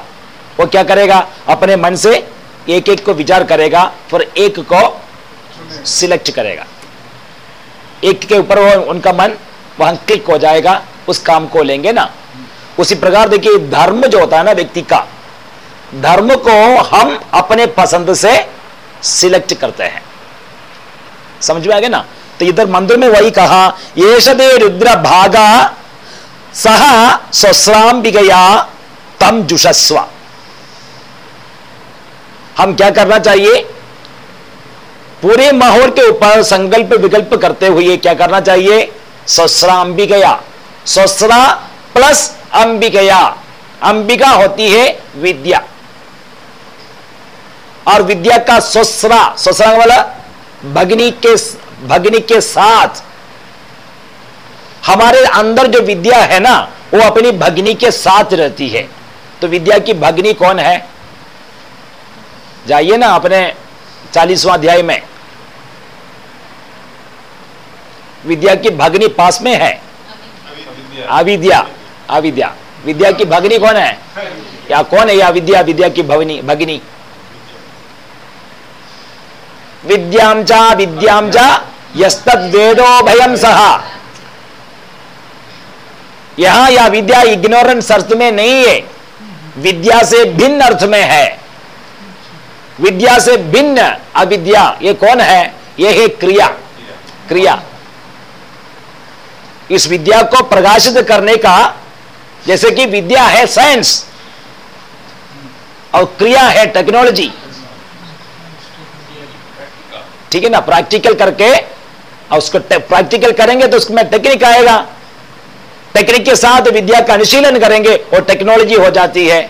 वो क्या करेगा? अपने मन से एक एक को विचार करेगा, फिर एक को सिलेक्ट करेगा। एक के ऊपर वो, उनका मन वहाँ क्लिक हो जाएगा, उस काम को लेंगे ना। उसी प्रकार देखिए, धर्म जो होता है ना व्यक्ति का धर्म को हम अपने पसंद से सिलेक्ट करते हैं। समझ में आ गया ना? तो इधर मंदिर में वही कहा ये रुद्र भागा, सह स्वश्राम गया तम जुषस्व। हम क्या करना चाहिए? पूरे माहौल के ऊपर संकल्प विकल्प करते हुए क्या करना चाहिए? स्वस्रा अंबिकया स्वस्रा प्लस अंबिकया अंबिका होती है विद्या। और विद्या का ससरा ससरा वाला भगनी के भगनी के साथ। हमारे अंदर जो विद्या है ना, वो अपनी भगनी के साथ रहती है। तो विद्या की भगनी कौन है? जाइए ना अपने चालीसवां अध्याय में। विद्या की भगनी पास में है? अविद्या। अविद्या। विद्या की भगनी कौन है? या कौन है या विद्या? विद्या की भवनी भगनी। विद्याम चा विद्याम चा यस्तद वेदो भयम सहा यहाँ या विद्या इग्नोरेंस अर्थ में नहीं है। विद्या से भिन्न अर्थ में है। विद्या से भिन्न अविद्या, ये कौन है? ये है क्रिया। क्रिया। इस विद्या को प्रकाशित करने का, जैसे कि विद्या है साइंस और क्रिया है टेक्नोलॉजी ठीक है ना? प्रैक्टिकल करके और उसको प्रैक्टिकल करेंगे तो उसमें टेक्निक आएगा। टेक्निक के साथ विद्या का अनुशीलन करेंगे और टेक्नोलॉजी हो जाती है।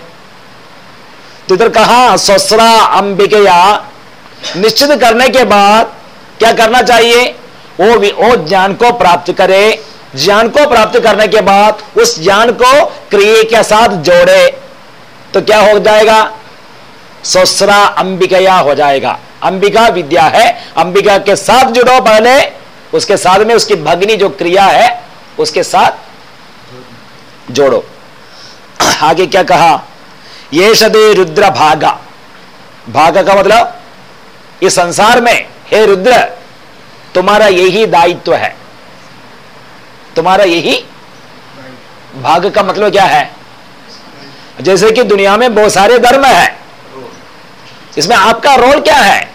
तो इधर कहा ससरा अंबिकया। निश्चित करने के बाद क्या करना चाहिए? वो वो ज्ञान को प्राप्त करे। ज्ञान को प्राप्त करने के बाद उस ज्ञान को क्रिया के साथ जोड़े। तो क्या हो जाएगा? ससरा अंबिकया हो जाएगा। अंबिका विद्या है। अंबिका के साथ जुड़ो पहले। उसके साथ में उसकी भगनी जो क्रिया है, उसके साथ जोड़ो। आगे क्या कहा? ये सदे रुद्र भागा। भागा का मतलब इस संसार में, हे रुद्र, तुम्हारा यही दायित्व है। तुम्हारा यही भाग का मतलब क्या है? जैसे कि दुनिया में बहुत सारे धर्म है। इसमें आपका रोल क्या है?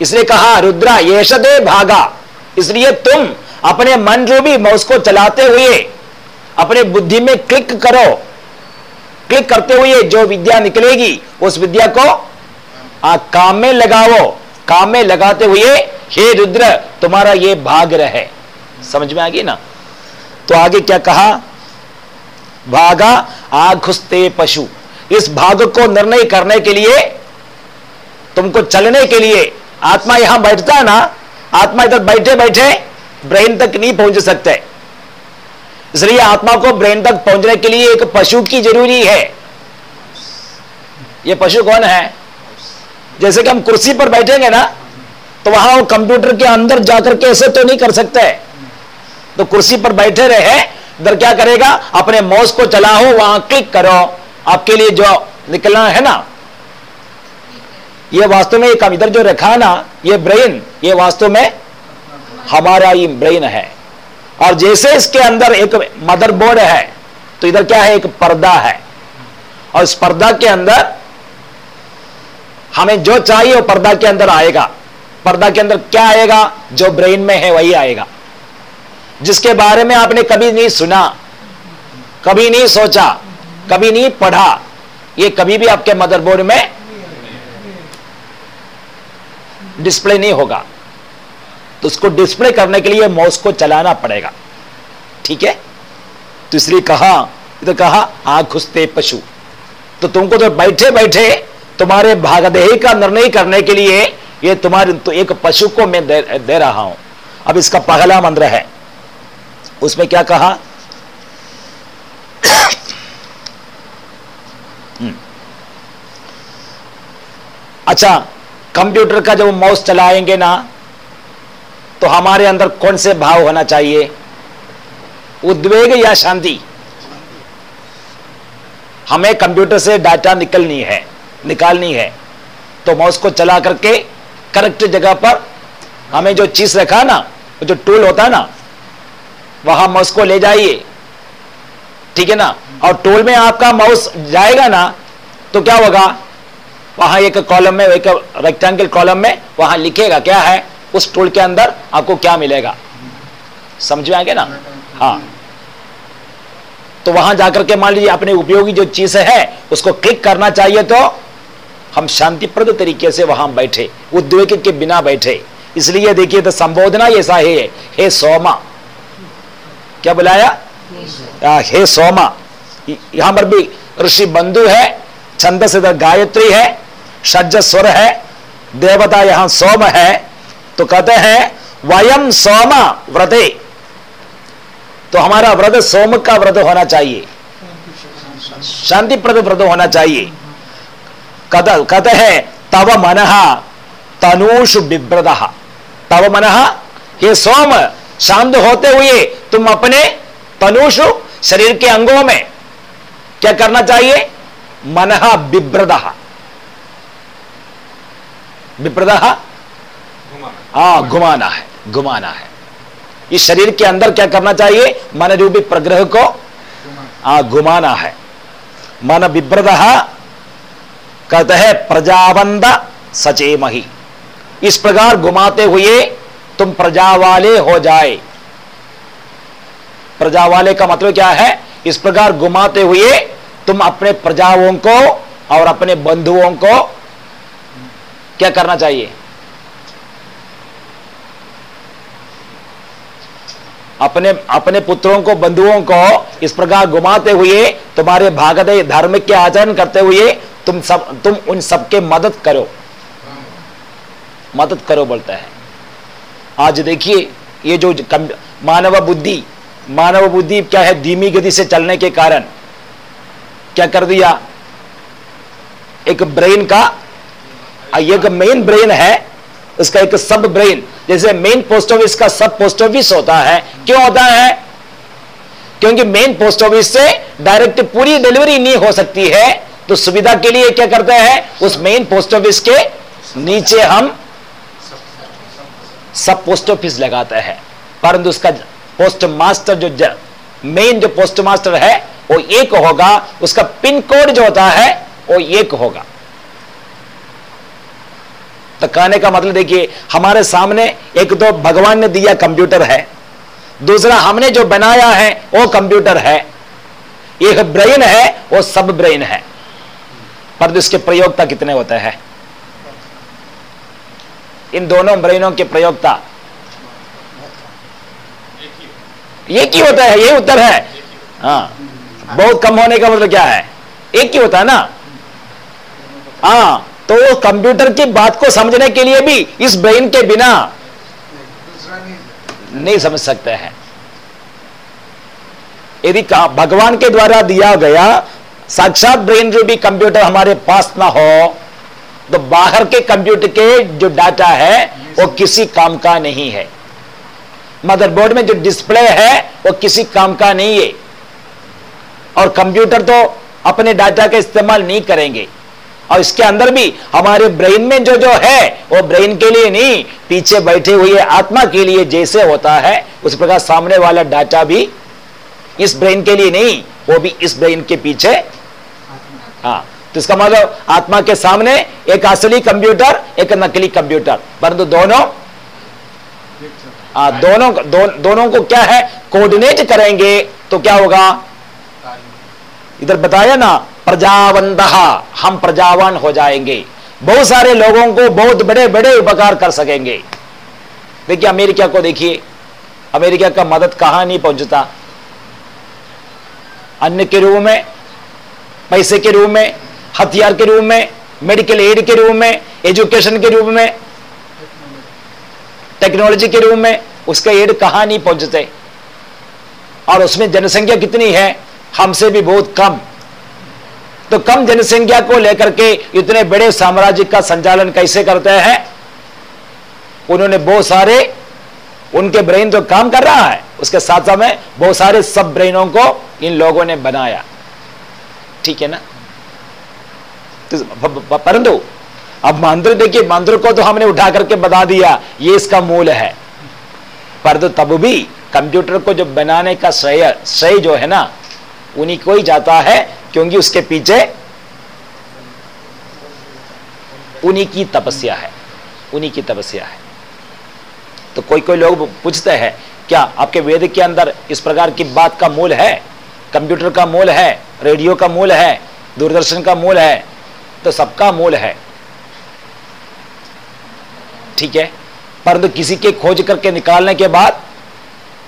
इसने कहा रुद्रा येषदे भागा। इसलिए तुम अपने मन रूपी माउस को चलाते हुए अपने बुद्धि में क्लिक करो। क्लिक करते हुए जो विद्या निकलेगी उस विद्या को आ, काम में लगाओ। काम में लगाते हुए हे रुद्र तुम्हारा ये भाग रहे। समझ में आ गई ना? तो आगे क्या कहा? भागा आघुस्ते पशु। इस भाग को निर्णय करने के लिए तुमको चलने के लिए। आत्मा यहाँ बैठता है ना, आत्मा इधर बैठे बैठे, ब्रेन तक नहीं पहुँच सकते। इसलिए आत्मा को ब्रेन तक पहुँचने के लिए एक पशु की ज़रूरी है। यह पशु कौन है? जैसे कि हम कुर्सी पर बैठेंगे ना तो वहाँ वो कंप्यूटर के अंदर जाकर के ऐसे तो नहीं कर सकते। तो कुर्सी पर बैठे रहे, इधर क्या करेगा? अपने माउस को चलाओ, वहाँ क्लिक करो। आपके लिए जो निकलना है ना ये वास्तव में काम इधर जो रखा ना, ये ब्रेन ये वास्तव में हमारा ही ब्रेन है। और जैसे इसके अंदर एक मदरबोर्ड है तो इधर क्या है? एक पर्दा है। और इस पर्दा के अंदर हमें जो चाहिए वो पर्दा के अंदर आएगा। पर्दा के अंदर क्या आएगा? जो ब्रेन में है वही आएगा। जिसके बारे में आपने कभी नहीं सुना, कभी नहीं सोचा, कभी नहीं पढ़ा, ये कभी भी आपके मदरबोर्ड में डिस्प्ले नहीं होगा। तो उसको डिस्प्ले करने के लिए माउस को चलाना पड़ेगा। ठीक है? तो इसलिए कहा तो कहा खुसते पशु। तो तुमको तो बैठे बैठे तुम्हारे भागदेही का निर्णय करने के लिए ये तुम्हारे तो एक पशु को मैं दे, दे रहा हूँ। अब इसका पहला मंत्र है। उसमें क्या कहा? हम्म। अच्छा कंप्यूटर का जब माउस चलाएँगे ना तो हमारे अंदर कौन से भाव होना चाहिए? उद्वेग या शांति? हमें कंप्यूटर से डाटा निकलनी है, निकालनी है। तो माउस को चला करके करेक्ट जगह पर हमें जो चीज़ रखा ना, जो टूल होता है ना, वहाँ माउस को ले जाइए। ठीक है ना? और टूल में आपका माउस जाएगा ना तो क्या होगा? वहाँ एक कॉलम में एक रेक्टेंगल कॉलम में वहाँ लिखेगा क्या है? उस टूल के अंदर आपको क्या मिलेगा? समझ में आ गया ना? हाँ। तो वहाँ जाकर के मान लीजिए अपने उपयोगी जो चीज़ है उसको क्लिक करना चाहिए तो हम शांतिप्रद तरीके से वहाँ बैठे उद्वेग के बिना बैठे। इसलिए देखिए तो संबोधना ऐसा है हे सोमा। क्या बुलाया? आ, हे सोमा। यहाँ पर भी ऋषि बंधु है छंद से गायत्री है सज्ज स्वर है, देवता यहाँ सोम है तो कहते हैं, वयम सोम व्रते। तो हमारा व्रत सोम का व्रत होना चाहिए। शांतिप्रद व्रत होना चाहिए। कहते हैं, तव मन तनुषु बिभ्रद तव मन, ये सोम शांत होते हुए तुम अपने तनुषु शरीर के अंगों में क्या करना चाहिए? मन बिभ्रद विप्रदा? हाँ घुमाना है घुमाना है। इस शरीर के अंदर क्या करना चाहिए? मन रूपी प्रग्रह को हाँ घुमाना है। मन विभ्रद कहते हैं प्रजाबंद सचेमही। इस प्रकार घुमाते हुए तुम प्रजा वाले हो जाए। प्रजा वाले का मतलब क्या है? इस प्रकार घुमाते हुए तुम अपने प्रजाओं को और अपने बंधुओं को क्या करना चाहिए? अपने अपने पुत्रों को, बंधुओं को इस प्रकार घुमाते हुए, तुम्हारे भागद धर्म के आचरण करते हुए, तुम सब, तुम उन सबके मदद करो। मदद करो बोलता है। आज देखिए, ये जो मानव बुद्धि मानव बुद्धि क्या है धीमी गति से चलने के कारण? क्या कर दिया? एक ब्रेन का एक मेन ब्रेन है उसका एक सब ब्रेन जैसे मेन पोस्ट ऑफ़िस का सब पोस्ट ऑफ़िस होता है, क्यों होता है? क्योंकि मेन पोस्ट ऑफ़िस से डायरेक्ट पूरी डिलीवरी नहीं हो सकती है तो सुविधा के लिए क्या करते हैं? उस मेन पोस्ट ऑफ़िस के नीचे हम सब पोस्ट ऑफ़िस लगाते हैं। परंतु उसका पोस्ट मास्टर जो मेन जो पोस्ट मास्टर है, वो एक होगा, उसका पिन कोड जो होता है, वो एक होगा। तो कहने का मतलब देखिए, हमारे सामने एक तो भगवान ने दिया कंप्यूटर है। दूसरा, हमने जो बनाया है, वो कंप्यूटर है। एक ब्रेन है, वो सब ब्रेन है। पर इसके प्रयोगता कितने होते हैं? इन दोनों ब्रेनों के प्रयोगता। एक ही होता है ये उत्तर है। हाँ बहुत कम होने का मतलब क्या है? एक ही होता है ना? हाँ। तो कंप्यूटर की बात को समझने के लिए भी इस ब्रेन के बिना नहीं समझ सकते हैं। यदि भगवान के द्वारा दिया गया, साक्षात ब्रेन रूपी कंप्यूटर हमारे पास ना हो तो बाहर के कंप्यूटर के जो डाटा है, वो किसी काम का नहीं है। मदरबोर्ड में जो डिस्प्ले है, वो किसी काम का नहीं है। और कंप्यूटर तो अपने डाटा का इस्तेमाल नहीं करेंगे। और इसके अंदर भी हमारे ब्रेन में जो जो है वो ब्रेन के लिए नहीं पीछे बैठे हुए आत्मा के लिए जैसे होता है उस प्रकार सामने वाला डाटा भी इस ब्रेन के लिए नहीं वो भी इस ब्रेन के पीछे। हाँ तो इसका मतलब आत्मा के सामने एक असली कंप्यूटर एक नकली कंप्यूटर। परंतु दोनों आ, दोनों दो, दोनों को क्या है कोऑर्डिनेट करेंगे तो क्या होगा? इधर बताया ना प्रजावंत हम प्रजावान हो जाएँगे। बहुत सारे लोगों को बहुत बड़े बड़े उपकार कर सकेंगे। देखिए, अमेरिका को देखिए। अमेरिका का मदद कहाँ नहीं पहुँचता। अन्य के रूप में, पैसे के रूप में, हथियार के रूप में मेडिकल एड के रूप में एजुकेशन के रूप में टेक्नोलॉजी के रूप में, उसका एड कहाँ नहीं पहुँचते। और उसमें जनसंख्या कितनी है? हमसे भी बहुत कम। तो कम जनसंख्या को लेकर के इतने बड़े साम्राज्य का संचालन कैसे करते हैं? उन्होंने बहुत सारे, उनके ब्रेन तो काम कर रहा है। उसके साथ साथ में बहुत सारे सब ब्रेनों को इन लोगों ने बनाया। ठीक है ना? तो परंतु अब मंत्र देखिए मंत्र को तो हमने उठा करके बता दिया, ये इसका मूल है। परंतु तब भी कंप्यूटर को जो बनाने का श्रेय श्रेय जो है ना उन्हीं को ही जाता है, क्योंकि उसके पीछे उन्हीं की तपस्या है, उन्हीं की तपस्या है। तो कोई कोई लोग पूछते हैं, क्या आपके वेद के अंदर इस प्रकार की बात का मूल है? कंप्यूटर का मूल है? रेडियो का मूल है? दूरदर्शन का मूल है? तो सबका मूल है। ठीक है? परंतु किसी के खोज करके निकालने के बाद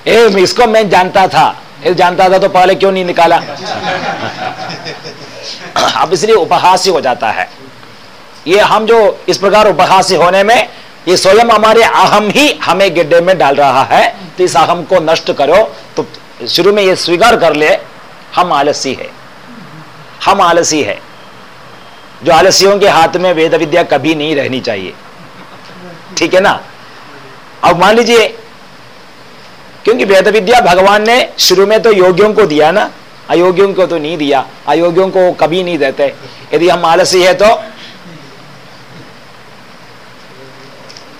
ए इसको मैं जानता था ये जानता था तो पहले क्यों नहीं निकाला अब इसलिए उपहास्य हो जाता है ये हम जो इस प्रकार उपहास्य होने में ये स्वयं हमारे अहम ही हमें गिड्डे में डाल रहा है तो इस अहम को नष्ट करो तो शुरू में ये स्वीकार कर ले हम आलसी है हम आलसी है जो आलसियों के हाथ में वेद विद्या कभी नहीं रहनी चाहिए ठीक है ना अब मान लीजिए क्योंकि वेद विद्या भगवान ने शुरू में तो योगियों को दिया ना। अयोग्यों को तो नहीं दिया। अयोग्यों को कभी नहीं देते। यदि हम आलसी है तो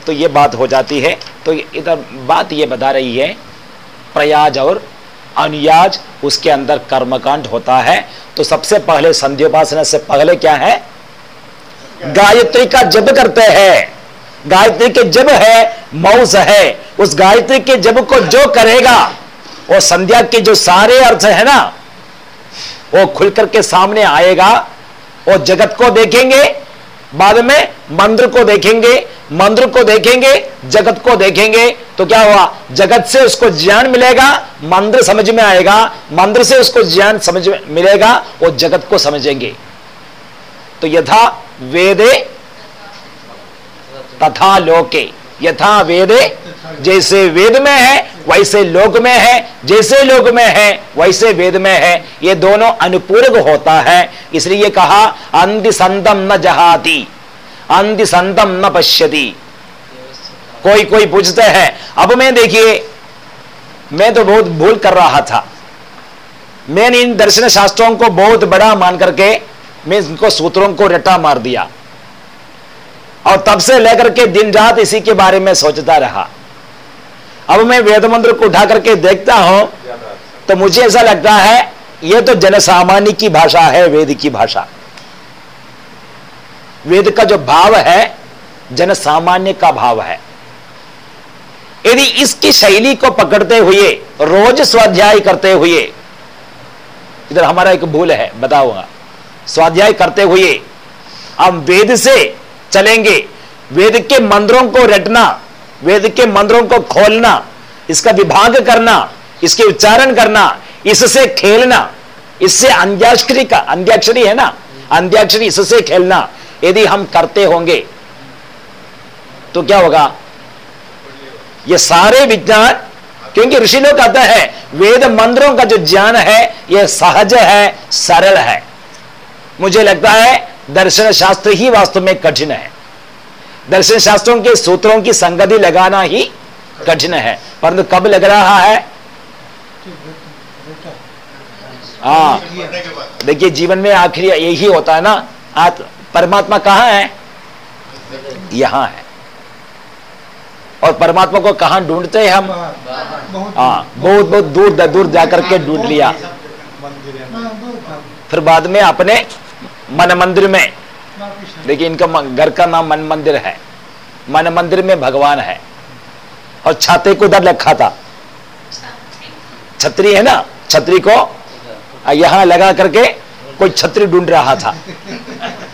तो ये बात हो जाती है। तो इधर बात ये बता रही है, प्रयाज और अनुयाज, उसके अंदर कर्मकांड होता है। तो सबसे पहले संध्योपासना से पहले क्या है? गायत्री का जप करते हैं। गायत्री के जब है मौस है। उस गायत्री के जब को जो करेगा, वो संध्या के जो सारे अर्थ है ना, वो खुल करके सामने आएगा। वो जगत को देखेंगे, बाद में मंत्र को देखेंगे मंत्र को देखेंगे, जगत को देखेंगे। तो क्या हुआ? जगत से उसको ज्ञान मिलेगा मंत्र समझ में आएगा। मंत्र से उसको ज्ञान समझ में मिलेगा, वो जगत को समझेंगे। तो यथा वेदे तथा लोके। यथा वेदे, जैसे वेद में है, वैसे लोक में है, जैसे लोक में है, वैसे वेद में है। ये दोनों अनुपूरक होता है। इसलिए कहा, अंधि संतम न जहाती, अंधि संतम न पश्यति। कोई कोई पूछते हैं, अब मैं देखिए, मैं तो बहुत भूल कर रहा था। मैंने इन दर्शन शास्त्रों को बहुत बड़ा मान करके, मैं इनको सूत्रों को रटा मार दिया। और तब से लेकर के दिन रात इसी के बारे में सोचता रहा। अब मैं वेद मंत्र को उठा करके देखता हूँ तो मुझे ऐसा लगता है यह तो जनसामान्य की भाषा है, वेद की भाषा। वेद का जो भाव है, जनसामान्य का भाव है। यदि इसकी शैली को पकड़ते हुए, रोज स्वाध्याय करते हुए, इधर हमारा एक भूल है, बताऊँगा। स्वाध्याय करते हुए, हम वेद से चलेंगे। वेद के मंत्रों को रटना, वेद के मंत्रों को खोलना, इसका विभाग करना, इसके उच्चारण करना, इससे खेलना, इससे अंत्याक्षरी का, अंत्याक्षरी है ना? अंत्याक्षरी इससे खेलना, यदि हम करते होंगे तो क्या होगा? ये सारे विज्ञान, क्योंकि ऋषि लोग कहते हैं, वेद मंत्रों का जो ज्ञान है यह सहज है, सरल है। मुझे लगता है दर्शन शास्त्र ही वास्तव में कठिन है। दर्शन शास्त्रों के सूत्रों की संगति लगाना ही कठिन है। परंतु कब लग रहा है? हाँ। देखिए, जीवन में आखिरी यही होता है ना। आत, परमात्मा कहाँ है? यहाँ है। और परमात्मा को कहा ढूंढते हैं हम? हाँ बहुत बहुत दूर दूर जाकर के ढूंढ लिया। फिर बाद में अपने मन मंदिर में। देखिए, इनका घर का नाम मन मंदिर है। मन मंदिर में भगवान है। और छाते को उधर रखा था। छतरी है ना? छतरी को यहाँ लगा करके कोई छतरी ढूंढ रहा था।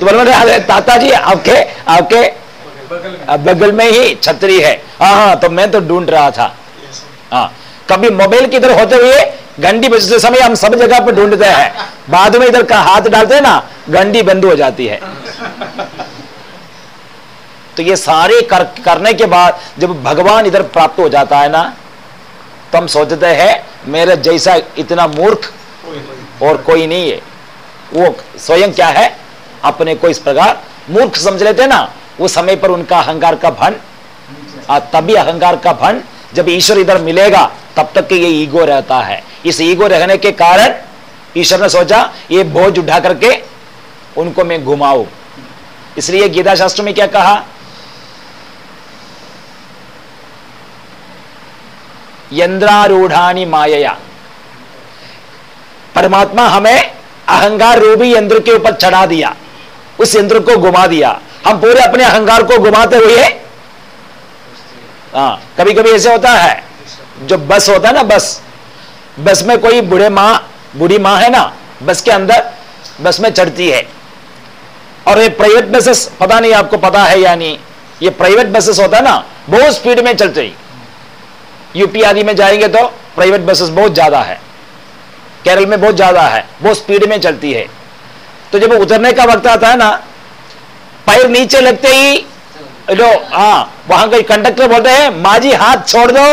तो बोल रहे ताता जी आपके आपके बगल में ही छतरी है। हाँ हाँ तो मैं तो ढूंढ रहा था। हाँ कभी मोबाइल की इधर होते हुए घंटी बजते समय हम सब जगह पर ढूंढते हैं। बाद में इधर का हाथ डालते हैं ना घंटी बंद हो जाती है। तो ये सारे कर, करने के बाद जब भगवान इधर प्राप्त हो जाता है ना तो हम सोचते हैं मेरे जैसा इतना मूर्ख और कोई नहीं है। वो स्वयं क्या है? अपने को इस प्रकार मूर्ख समझ लेते ना उस समय पर उनका अहंकार का भन तभी अहंकार का भन जब ईश्वर इधर मिलेगा, तब तक के ये ईगो रहता है। इस ईगो रहने के कारण ईश्वर ने सोचा, ये बोझ उठा करके उनको मैं घुमाऊ। इसलिए गीता शास्त्र में क्या कहा? यंद्रारूढ़ानी माया परमात्मा हमें अहंकार रूपी यंत्र के ऊपर चढ़ा दिया। उस यंत्र को घुमा दिया। हम पूरे अपने अहंकार को घुमाते हुए हाँ कभी कभी ऐसे होता है। जो बस होता है ना, बस। बस में कोई बूढ़े माँ, बूढ़ी माँ है ना, बस के अंदर बस में चढ़ती है। और ये प्राइवेट बसेस पता नहीं आपको पता है या नहीं, ये प्राइवेट बसेस होता है ना, बहुत स्पीड में चलते यूपी आदि में जाएँगे तो प्राइवेट बसेस बहुत ज़्यादा है। केरल में बहुत ज़्यादा है, बहुत स्पीड में चलती है। तो जब उतरने का वक्त आता है ना, पैर नीचे लगते ही लो हाँ वहाँ कोई कंडक्टर बोलते हैं, माजी हाथ छोड़ दो।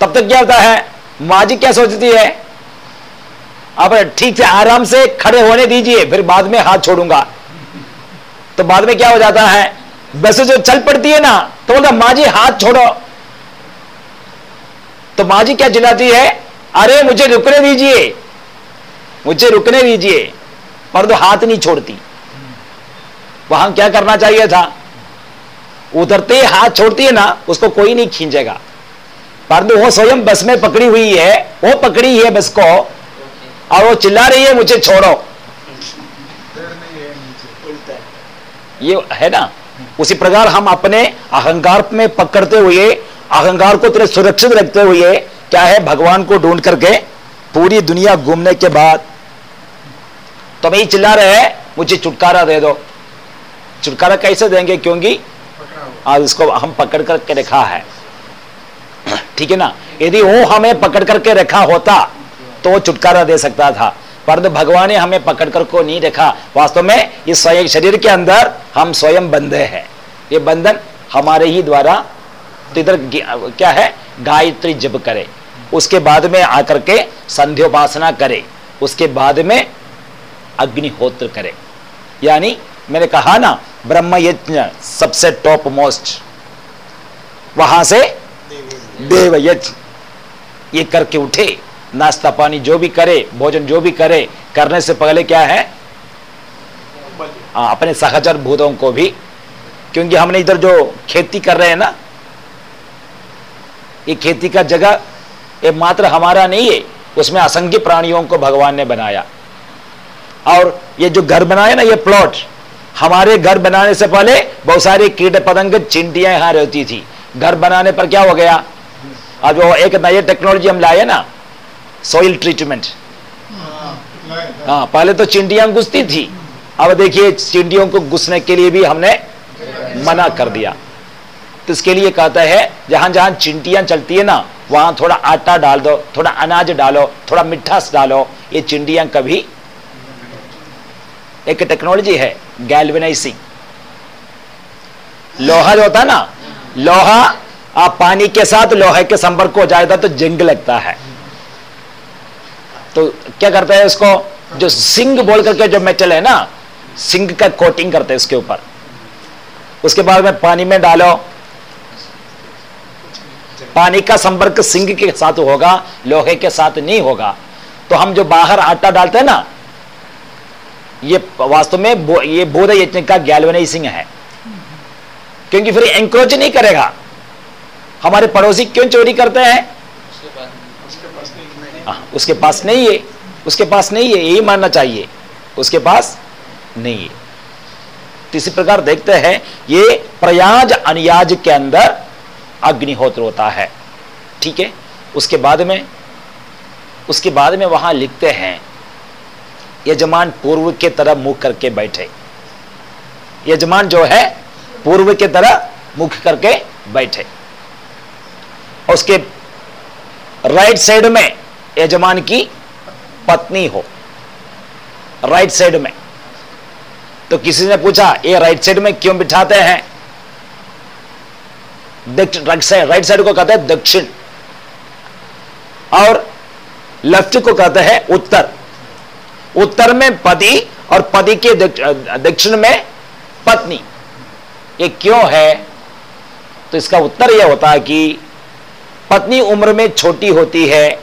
तब तक क्या होता है, माजी क्या सोचती है? अब ठीक से आराम से खड़े होने दीजिए, फिर बाद में हाथ छोड़ूँगा। तो बाद में क्या हो जाता है, वैसे जो चल पड़ती है ना तो बोलता माँ जी हाथ छोड़ो। तो माँ जी क्या चिल्लाती है, अरे मुझे रुकने दीजिए, मुझे रुकने दीजिए, पर तो हाथ नहीं छोड़ती। वहाँ क्या करना चाहिए था? उतरते हाथ छोड़ती है ना, उसको कोई नहीं खींचेगा। परंतु वो स्वयं बस में पकड़ी हुई है, वो पकड़ी है बस को, और वो चिल्ला रही है, मुझे छोड़ो। ये है ना? उसी प्रकार हम अपने अहंकार में पकड़ते हुए, अहंकार को तेरे सुरक्षित रखते हुए, क्या है, भगवान को ढूंढ करके पूरी दुनिया घूमने के बाद। तो मैं चिल्ला रहे मुझे छुटकारा दे दो। छुटकारा कैसे देंगे? क्योंकि आज इसको हम पकड़ करके रखा है। ठीक है ना? यदि वो हमें पकड़ करके रखा होता तो वो छुटकारा दे सकता था। परंतु भगवान ने हमें पकड़ कर को नहीं रखा। वास्तव में इस स्वयं शरीर के अंदर हम स्वयं बंधे हैं। ये बंधन हमारे ही द्वारा तो इधर क्या है? गायत्री जप करे। उसके बाद में आकर के संध्योपासना करे। उसके बाद में अग्निहोत्र करे। यानी मैंने कहा ना ब्रह्म यज्ञ सबसे टॉप मोस्ट वहाँ से देव यज्ञ। ये करके उठे नाश्ता पानी जो भी करे भोजन जो भी करे करने से पहले क्या है? आ, हाँ, अपने सहचर भूतों को भी क्योंकि हमने इधर जो खेती कर रहे हैं ना ये खेती का जगह ये मात्र हमारा नहीं है उसमें असंख्य प्राणियों को भगवान ने बनाया। और ये जो घर बनाया ना ये प्लॉट हमारे घर बनाने से पहले बहुत सारे कीट पतंग चिंटियाँ यहाँ रहती थी। घर बनाने पर क्या हो गया? अब जो एक नई टेक्नोलॉजी हम लाए ना सॉइल ट्रीटमेंट हाँ पहले तो चिंटियाँ घुसती थी। अब देखिए, चिंटियों को घुसने के लिए भी हमने मना कर दिया। तो इसके लिए कहता है, जहाँ जहाँ चिंटियाँ चलती है ना, वहाँ थोड़ा आटा डाल दो, थोड़ा अनाज डालो, थोड़ा मिठास डालो, ये चिंटियाँ कभी एक टेक्नोलॉजी है गैल्वेनाइजिंग लोहा जो होता है ना, लोहा आप पानी के साथ लोहे के संपर्क हो जाएगा तो जंग लगता है। तो क्या करते हैं इसको, जो सिंग बोल करके जो मेटल है ना सिंग का कोटिंग करते हैं उसके ऊपर। उसके बाद में पानी में डालो। पानी का संपर्क सिंग के साथ होगा, लोहे के साथ नहीं होगा। तो हम जो बाहर आटा डालते हैं ना ये वास्तव में बो, ये बोध यज्ञ का गैल्वेनाइजिंग है। क्योंकि फिर एंक्रोच नहीं करेगा। हमारे पड़ोसी क्यों चोरी करते हैं? हाँ, उसके पास नहीं है। उसके पास नहीं है यही मानना चाहिए। उसके पास नहीं है। तो इसी प्रकार देखते हैं ये प्रयाज अनियाज के अंदर अग्निहोत्र होता है। ठीक है? उसके बाद में उसके बाद में वहाँ लिखते हैं यजमान पूर्व के तरह मुख करके बैठे। यजमान जो है, पूर्व के तरह मुख करके बैठे। उसके राइट साइड में यजमान की पत्नी हो। राइट साइड में। तो किसी ने पूछा, ये राइट साइड में क्यों बिठाते हैं? राइट साइड को कहते हैं दक्षिण। और लेफ़्ट को कहते हैं उत्तर। उत्तर में पति और पति के दक्षिण में पत्नी। ये क्यों है? तो इसका उत्तर यह होता है कि पत्नी उम्र में छोटी होती है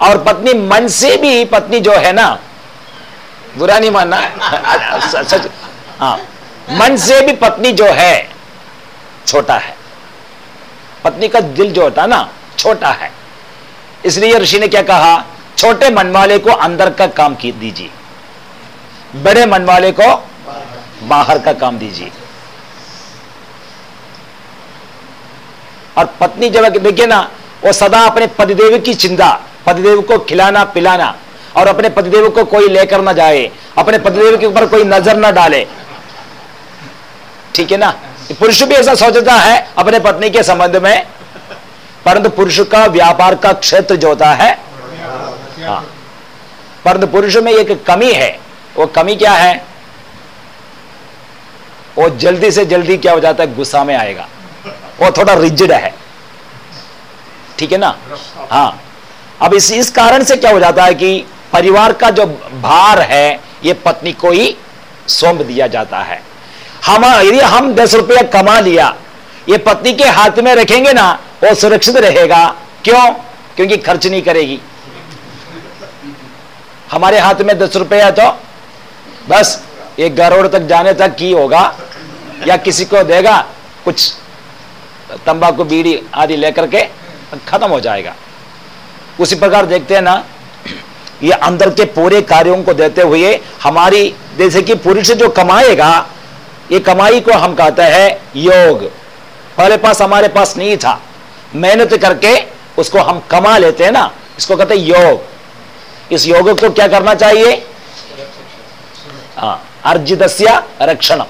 और पत्नी मन से भी पत्नी जो है ना, बुरा नहीं मानना। सच हाँ मन से भी पत्नी जो है, छोटा है। पत्नी का दिल जो होता है ना, छोटा है। इसलिए ऋषि ने क्या कहा? छोटे मन वाले को अंदर का काम की दीजिए। बड़े मन वाले को बाहर का काम दीजिए। और पत्नी जब देखिए ना, वो सदा अपने पतिदेव की चिंता, पतिदेव को खिलाना, पिलाना, और अपने पतिदेव को कोई लेकर ना जाए, अपने पतिदेव के ऊपर कोई नज़र ना डाले। ठीक है ना? पुरुष भी ऐसा सोचता है अपने पत्नी के संबंध में, परंतु पुरुष का व्यापार का क्षेत्र जो होता है हाँ। परंतु पुरुष में एक कमी है। वो कमी क्या है? वो जल्दी से जल्दी क्या हो जाता है? गुस्सा में आएगा। वो थोड़ा रिजिड है। ठीक है ना? हाँ। अब इस इस कारण से क्या हो जाता है कि परिवार का जो भार है, ये पत्नी को ही सौंप दिया जाता है। हम, यदि हम दस रुपया कमा लिया, ये पत्नी के हाथ में रखेंगे ना, वो सुरक्षित रहेगा। क्यों? क्योंकि खर्च नहीं करेगी। हमारे हाथ में दस रुपया तो बस एक करोड़ तक जाने तक की होगा, या किसी को देगा, कुछ तंबाकू, बीड़ी आदि लेकर के खत्म हो जाएगा। उसी प्रकार देखते हैं ना, ये अंदर के पूरे कार्यों को देते हुए हमारी, जैसे कि पुरुष जो कमाएगा, ये कमाई को हम कहते हैं योग। पहले पास हमारे पास नहीं था। मेहनत करके उसको हम कमा लेते हैं ना, इसको कहते हैं योग। इस योग को क्या करना चाहिए? हाँ अर्जितस्या रक्षण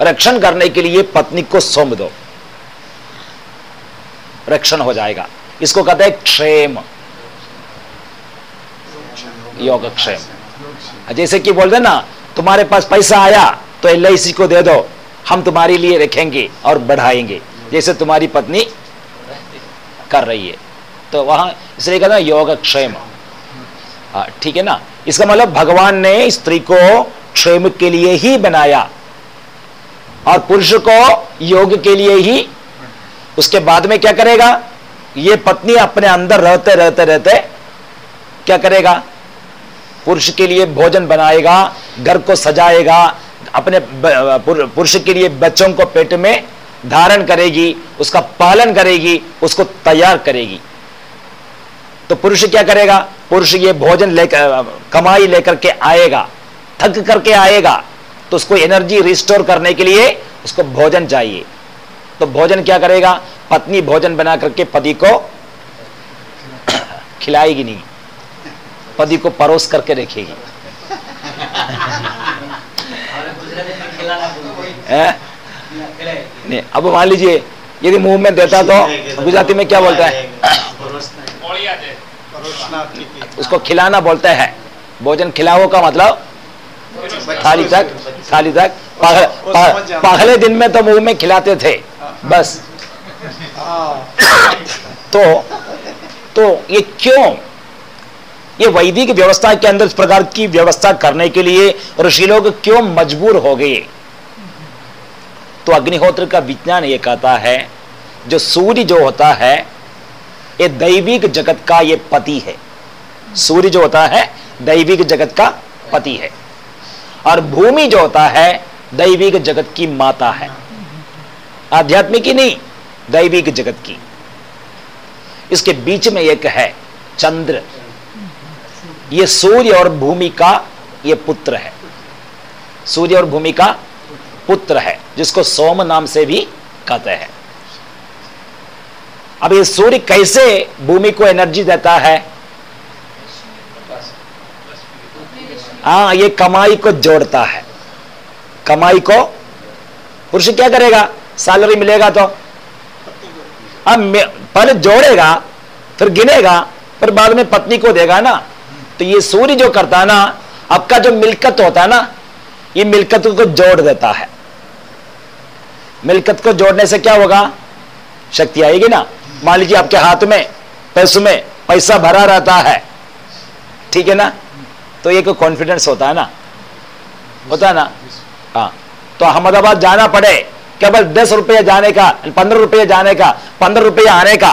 रक्षण करने के लिए पत्नी को सौंप दो। रक्षण हो जाएगा। इसको कहते हैं क्षेम। योगक्षेम जैसे कि बोलते ना, तुम्हारे पास पैसा आया तो एल को दे दो। हम तुम्हारे लिए रखेंगे और बढ़ाएँगे। जैसे तुम्हारी पत्नी कर रही है। तो वहाँ इसलिए कहते हैं योगक्षेम हाँ ठीक है ना? इसका मतलब भगवान ने स्त्री को क्षेम के लिए ही बनाया और पुरुष को योग के लिए ही। उसके बाद में क्या करेगा? ये पत्नी अपने अंदर रहते रहते रहते क्या करेगा? पुरुष के लिए भोजन बनाएगा, घर को सजाएगा, अपने पुरुष के लिए बच्चों को पेट में धारण करेगी, उसका पालन करेगी, उसको तैयार करेगी। तो पुरुष क्या करेगा? पुरुष ये भोजन लेकर, कमाई लेकर के आएगा। थक करके आएगा। तो उसको एनर्जी रिस्टोर करने के लिए उसको भोजन चाहिए। तो भोजन क्या करेगा? पत्नी भोजन बना करके पति को खिलाएगी नहीं। पति को परोस करके रखेगी। नहीं, अब मान लीजिए, यदि मुँह में देता तो गुजराती में क्या बोलता है? उसको खिलाना बोलते हैं। भोजन खिलाओ का मतलब? थाली तक थाली तक। पहले दिन में तो मुँह में खिलाते थे। बस। तो तो ये क्यों? ये वैदिक व्यवस्था के अंदर इस प्रकार की व्यवस्था करने के लिए ऋषि लोग क्यों मजबूर हो गए? तो अग्निहोत्र का विज्ञान ये कहता है जो सूर्य जो होता है ये दैविक जगत का ये पति है। सूर्य जो होता है, दैविक जगत का पति है। और भूमि जो होता है, दैविक जगत की माता है। आध्यात्मिक ही नहीं, दैविक जगत की। इसके बीच में एक है, चंद्र। ये सूर्य और भूमि का ये पुत्र है। सूर्य और भूमि का पुत्र है, जिसको सोम नाम से भी कहते हैं। अब ये सूर्य कैसे भूमि को एनर्जी देता है? हाँ ये कमाई को जोड़ता है। कमाई को पुरुष क्या करेगा? सैलरी मिलेगा तो। अब पहले जोड़ेगा, फिर गिनेगा फिर बाद में पत्नी को देगा ना। तो ये सूर्य जो करता है ना, आपका जो मिलकत होता है ना, ये मिलकत को जोड़ देता है। मिलकत को जोड़ने से क्या होगा? शक्ति आएगी ना। मान लीजिए आपके हाथ में, पैसों में पैसा भरा रहता है। ठीक है ना? तो एक कॉन्फिडेंस होता है ना? होता है ना? हाँ। तो अहमदाबाद जाना पड़े, केवल दस रुपये जाने का, पंद्रह रुपये जाने का, पंद्रह रुपये आने का।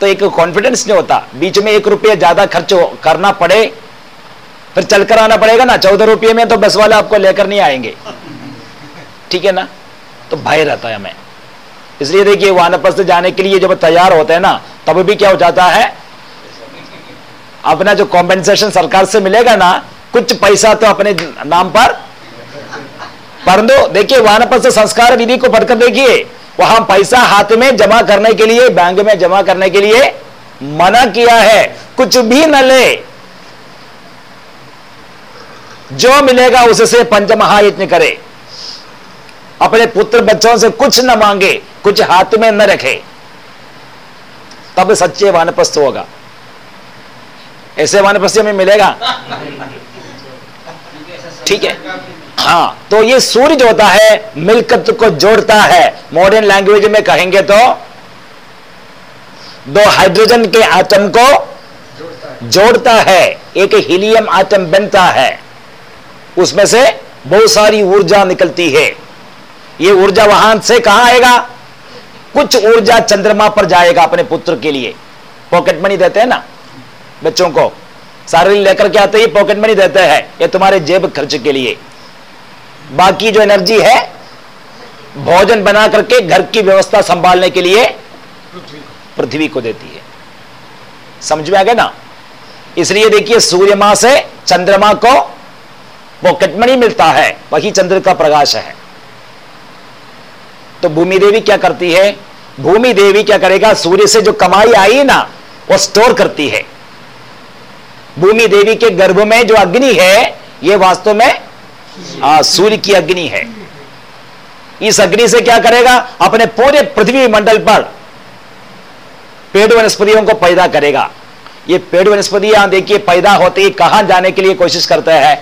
तो एक कॉन्फिडेंस नहीं होता। बीच में एक रुपये ज़्यादा खर्च करना पड़े, फिर चलकर आना पड़ेगा ना? चौदह रुपये में तो बस वाले आपको लेकर नहीं आएँगे। ठीक है ना? तो भय रहता है हमें। इसलिए देखिए वानप्रस्थ जाने के लिए जब तैयार होते हैं ना, तब भी क्या हो जाता है? अपना जो कॉम्पेंसेशन सरकार से मिलेगा ना, कुछ पैसा तो अपने नाम पर। परंतु देखिए, वानप्रस्थ संस्कार विधि को पढ़कर देखिए, वहाँ पैसा हाथ में जमा करने के लिए, बैंक में जमा करने के लिए मना किया है। कुछ भी न ले। जो मिलेगा उससे पंच पंचमहायज्ञ करे। अपने पुत्र बच्चों से कुछ न मांगे, कुछ हाथ में न रखे। तब सच्चे वानप्रस्थ होगा। ऐसे वानप्रस्थ हमें मिलेगा। ठीक है? हाँ तो ये सूर्य जो होता है, मिलकत को जोड़ता है। मॉडर्न लैंग्वेज में कहेंगे तो दो हाइड्रोजन के आटम को जोड़ता है। एक हीलियम आटम बनता है। उसमें से बहुत सारी ऊर्जा निकलती है। ये ऊर्जा वहाँ से कहाँ आएगा? कुछ ऊर्जा चंद्रमा पर जाएगा अपने पुत्र के लिए। पॉकेट मनी देते हैं ना? बच्चों को। सारे लेकर के आते ही पॉकेट मनी देते हैं। ये तुम्हारे जेब खर्च के लिए। बाकी जो एनर्जी है, भोजन बना करके घर की व्यवस्था संभालने के लिए पृथ्वी को देती है। समझ में आ गया ना? इसलिए देखिए, सूर्य माँ से चंद्रमा को पॉकेट मनी मिलता है। वही चंद्र का प्रकाश है। तो भूमि देवी क्या करती है? भूमि देवी क्या करेगा? सूर्य से जो कमाई आई ना, वो स्टोर करती है। भूमि देवी के गर्भ में जो अग्नि है, ये वास्तव में सूर्य की अग्नि है। इस अग्नि से क्या करेगा? अपने पूरे पृथ्वी मंडल पर पेड़ वनस्पतियों को पैदा करेगा। ये पेड़ वनस्पतियाँ देखिए, पैदा होते ही कहाँ जाने के लिए कोशिश करते हैं?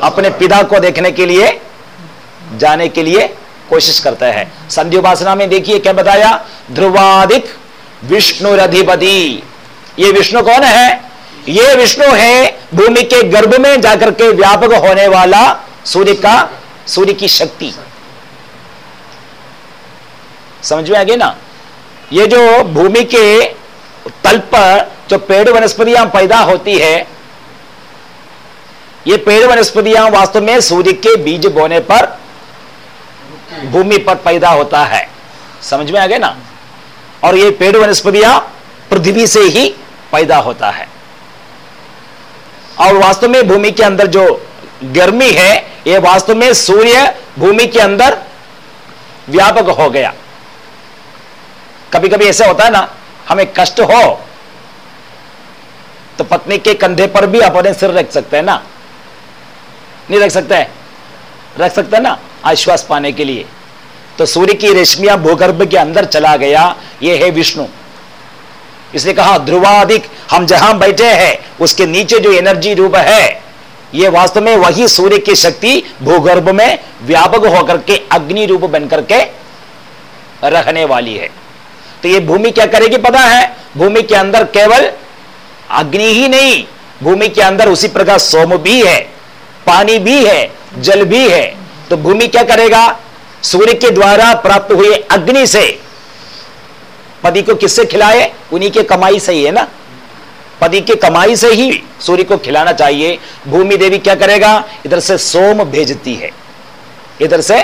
अपने पिता को देखने के लिए, जाने के लिए कोशिश करते हैं। संधि उपासना में देखिए, क्या बताया? ध्रुवादिक विष्णु अधिपति ये विष्णु कौन है? ये विष्णु है भूमि के गर्भ में जाकर के व्यापक होने वाला सूर्य का, सूर्य की शक्ति। समझ में आ गई ना? ये जो भूमि के तल पर जो पेड़ वनस्पतियाँ पैदा होती है, ये पेड़ वनस्पतियाँ वास्तव में सूर्य के बीज बोने पर भूमि पर पैदा होता है। समझ में आ गया ना? और ये पेड़ वनस्पतियाँ पृथ्वी से ही पैदा होता है। और वास्तव में भूमि के अंदर जो गर्मी है यह वास्तव में सूर्य भूमि के अंदर व्यापक हो गया। कभी कभी ऐसा होता है ना, हमें कष्ट हो तो पत्नी के कंधे पर भी अपने सिर रख सकते हैं ना। नहीं रख सकते हैं? रख सकते हैं ना, आश्वास पाने के लिए। तो सूर्य की रेशमिया भूगर्भ के अंदर चला गया यह है विष्णु। इसलिए कहा ध्रुवाधिक हम जहाँ बैठे हैं, उसके नीचे जो एनर्जी रूप है, ये वास्तव में वही सूर्य की शक्ति भूगर्भ में व्यापक होकर के अग्नि रूप बनकर के रहने वाली है। तो ये भूमि क्या करेगी पता है? भूमि के अंदर केवल अग्नि ही नहीं, भूमि के अंदर उसी प्रकार सोम भी है, पानी भी है, जल भी है। तो भूमि क्या करेगा? सूर्य के द्वारा प्राप्त हुए अग्नि से पति को किससे खिलाए? उन्हीं के कमाई से ही है ना? पति के कमाई से ही सूर्य को खिलाना चाहिए। भूमि देवी क्या करेगा? इधर से सोम भेजती है। इधर से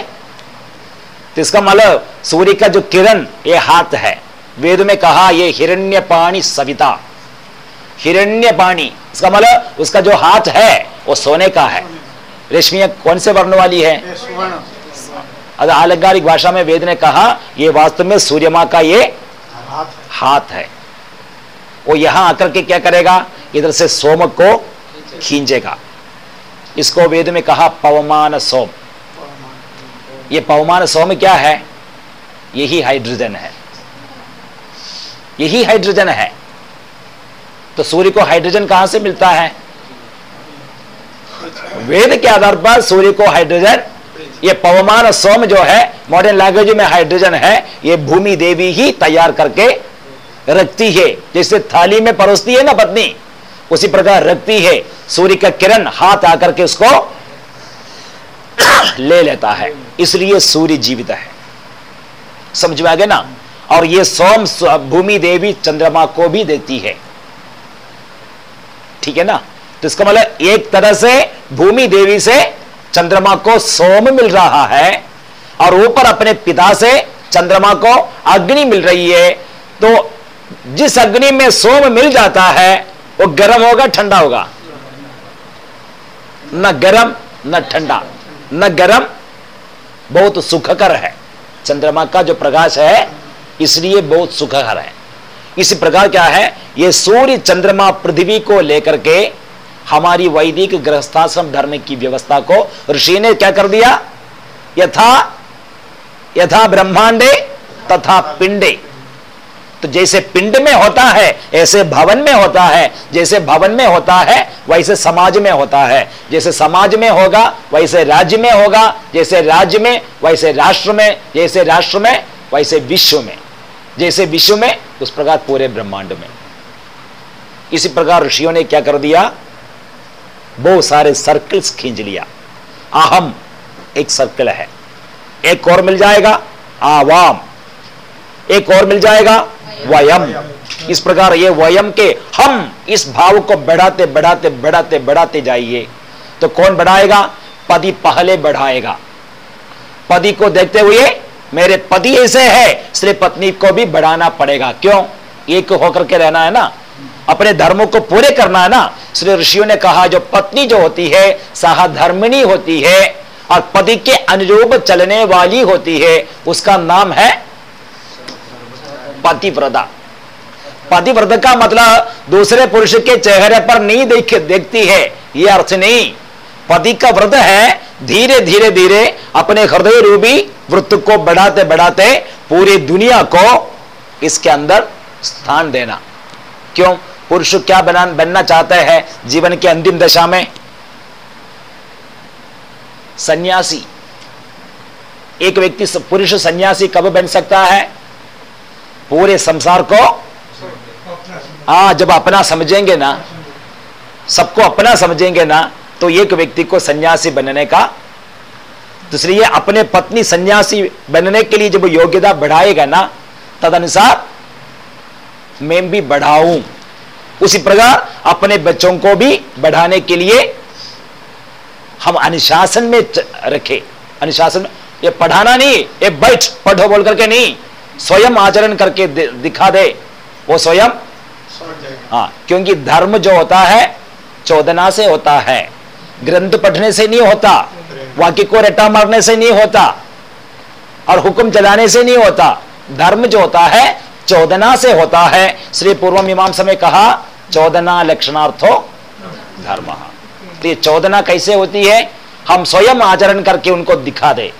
तो इसका मतलब सूर्य का जो किरण ये हाथ है। वेद में कहा ये हिरण्य पाणी सविता। हिरण्य पाणी इसका मतलब उसका जो हाथ है वो सोने का है। रेशमिया कौन से वर्ण वाली है? अलंकारिक भाषा में वेद ने कहा ये वास्तव में सूर्य माँ का ये हाथ है। वो यहाँ आकर के क्या करेगा? इधर से सोम को खींचेगा। इसको वेद में कहा पवमान सोम। ये पवमान सोम क्या है? यही हाइड्रोजन है। यही हाइड्रोजन है। तो सूर्य को हाइड्रोजन कहाँ से मिलता है? वेद के आधार पर सूर्य को हाइड्रोजन ये पवमान सोम जो है मॉडर्न लैंग्वेज में हाइड्रोजन है, ये भूमि देवी ही तैयार करके रखती है। जैसे थाली में परोसती है ना पत्नी, उसी प्रकार रखती है। सूर्य का किरण हाथ आकर के उसको ले लेता है। इसलिए सूर्य जीवित है। समझ में आ गया ना? और ये सोम भूमि देवी चंद्रमा को भी देती है। ठीक है ना? तो इसका मतलब एक तरह से भूमि देवी से चंद्रमा को सोम मिल रहा है और ऊपर अपने पिता से चंद्रमा को अग्नि मिल रही है तो जिस अग्नि में सोम मिल जाता है, वो गर्म होगा, ठंडा होगा? न गर्म, न ठंडा। न गर्म बहुत सुखकर है। चंद्रमा का जो प्रकाश है, इसलिए बहुत सुखकर है। इसी प्रकार क्या है? ये सूर्य चंद्रमा पृथ्वी को लेकर के हमारी वैदिक गृहस्थाश्रम धर्म की व्यवस्था को ऋषि ने क्या कर दिया? यथा यथा ब्रह्मांडे, तथा पिंडे। तो जैसे पिंड में होता है, ऐसे भवन में होता है, जैसे भवन में होता है, वैसे समाज में होता है। जैसे समाज में होगा, वैसे राज्य में होगा, जैसे राज्य में, वैसे राष्ट्र में, जैसे राष्ट्र में, वैसे विश्व में। जैसे विश्व में, उस प्रकार पूरे ब्रह्मांड में। इसी प्रकार ऋषियों ने क्या कर दिया? बहुत सारे सर्कल्स खींच लिया। अहम एक सर्कल है। एक और मिल जाएगा, आवाम। एक और मिल जाएगा, वयम। इस प्रकार ये वयम के हम इस भाव को बढ़ाते बढ़ाते बढ़ाते बढ़ाते जाइए। तो कौन बढ़ाएगा? पति पहले बढ़ाएगा। पति को देखते हुए मेरे पति ऐसे है इसलिए पत्नी को भी बढ़ाना पड़ेगा। क्यों? एक होकर के रहना है ना। अपने धर्मों को पूरे करना है ना? इसलिए ऋषियों ने कहा, जो पत्नी जो होती है साधर्मिणी होती है और पति के अनुरूप चलने वाली होती है, उसका नाम है पतिव्रता. पतिव्रत का मतलब दूसरे पुरुष के चेहरे पर नहीं देख, देखती है, ये अर्थ नहीं। पति का व्रत है, धीरे धीरे धीरे अपने हृदय रूपी वृत्त को बढ़ाते बढ़ाते पूरी दुनिया को इसके अंदर स्थान देना। क्यों? पुरुष क्या बना, बनना चाहते हैं जीवन के अंतिम दशा में? सन्यासी। एक व्यक्ति पुरुष सन्यासी कब बन सकता है? पूरे संसार को? हाँ जब अपना समझेंगे ना, सबको अपना समझेंगे ना तो एक व्यक्ति को सन्यासी बनने का। दूसरी ये, अपने पत्नी सन्यासी बनने के लिए जब योग्यता बढ़ाएगा ना, तदनुसार मैं भी बढ़ाऊं। उसी प्रकार अपने बच्चों को भी बढ़ाने के लिए हम अनुशासन में रखे। अनुशासन में ये पढ़ाना नहीं ये बैठ पढ़ो बोल करके नहीं स्वयं आचरण करके दिखा दे। वो स्वयं हाँ क्योंकि धर्म जो होता है चौदना से होता है। ग्रंथ पढ़ने से नहीं होता वाक्य को रटा मारने से नहीं होता और हुक्म चलाने से नहीं होता। धर्म जो होता है चौदना से होता है। श्री पूर्व मीमांसा में कहा चौदना लक्षणार्थो धर्म। तो ये चौदना कैसे होती है? हम स्वयं आचरण करके उनको दिखा दे।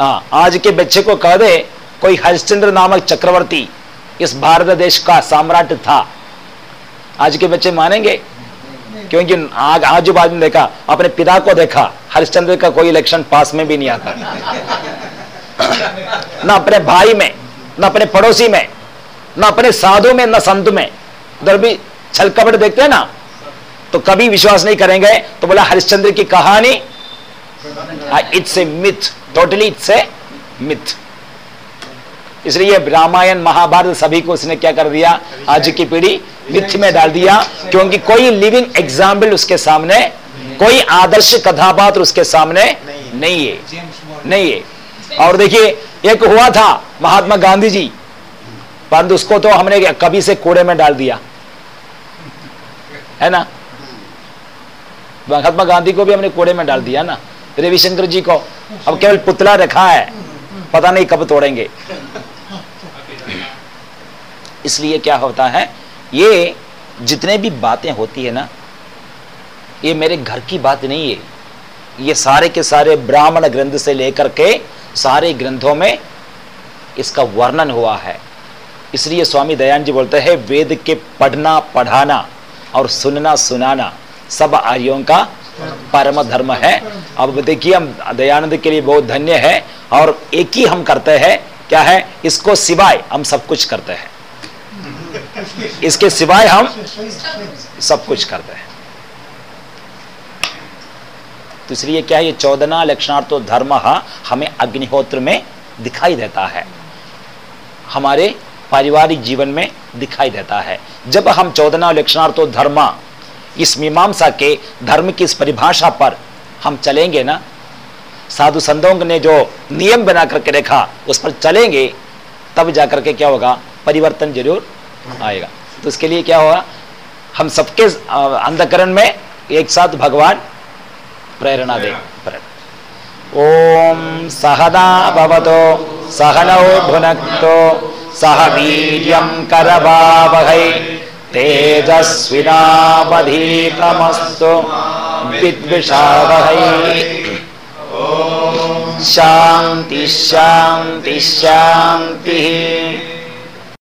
हाँ आज के बच्चे को कह दे, कोई हरिश्चंद्र नामक चक्रवर्ती इस भारत देश का सम्राट था। आज के बच्चे मानेंगे? क्योंकि आग आजू बाजू में देखा, अपने पिता को देखा, हरिश्चंद्र का कोई इलेक्शन पास में भी नहीं आता। ना अपने भाई में, न अपने पड़ोसी में, ना अपने साधु में, न संत में। उधर भी छल कपट देखते हैं ना तो कभी विश्वास नहीं करेंगे तो बोला हरिश्चंद्र की कहानी it's a myth totally it's a myth इसलिए रामायण, महाभारत सभी को उसने क्या कर दिया, आज की पीढ़ी मिथ में डाल दिया, क्योंकि कोई लिविंग एग्ज़ाम्पल उसके सामने, कोई आदर्श कथापात्र उसके सामने नहीं है नहीं है. और देखिए, एक हुआ था महात्मा गांधी जी, परंतु उसको तो हमने कभी से कूड़े में डाल दिया. है ना? महात्मा गांधी को भी हमने कोड़े में डाल दिया ना? रविशंकर जी को। अब केवल पुतला रखा है। पता नहीं कब तोड़ेंगे। इसलिए क्या होता है, ये जितने भी बातें होती है ना, ये मेरे घर की बात नहीं है। ये सारे के सारे ब्राह्मण ग्रंथ से लेकर के सारे ग्रंथों में इसका वर्णन हुआ है। इसलिए स्वामी दयान जी बोलते हैं, वेद के पढ़ना, पढ़ाना। और सुनना सुनाना सब आर्यों का परम धर्म है। अब देखिए हम दयानंद के लिए बहुत धन्य है और एक ही हम करते हैं। क्या है? इसको सिवाय हम सब कुछ करते हैं। इसके सिवाय हम सब कुछ करते हैं। तो इसलिए क्या है? ये चौदना लक्षणार्थ धर्म हमें अग्निहोत्र में दिखाई देता है। हमारे पारिवारिक जीवन में दिखाई देता है। जब हम चौदना लक्षणार्थ धर्म, इस मीमांसा के धर्म की इस परिभाषा पर हम चलेंगे ना, साधु संतों ने जो नियम बना करके रखा, उस पर चलेंगे, तब जाकर के क्या होगा? परिवर्तन ज़रूर आएगा। तो इसके लिए क्या होगा? हम सबके अंधकरण में एक साथ भगवान प्रेरणा दे। ओम सहदा भवतो, सहनौ भुनक्तो। सह वीर्यं करवावहै। तेजस्विनावधीतमस्तु। विद्विषावहै। शांति शांति शांति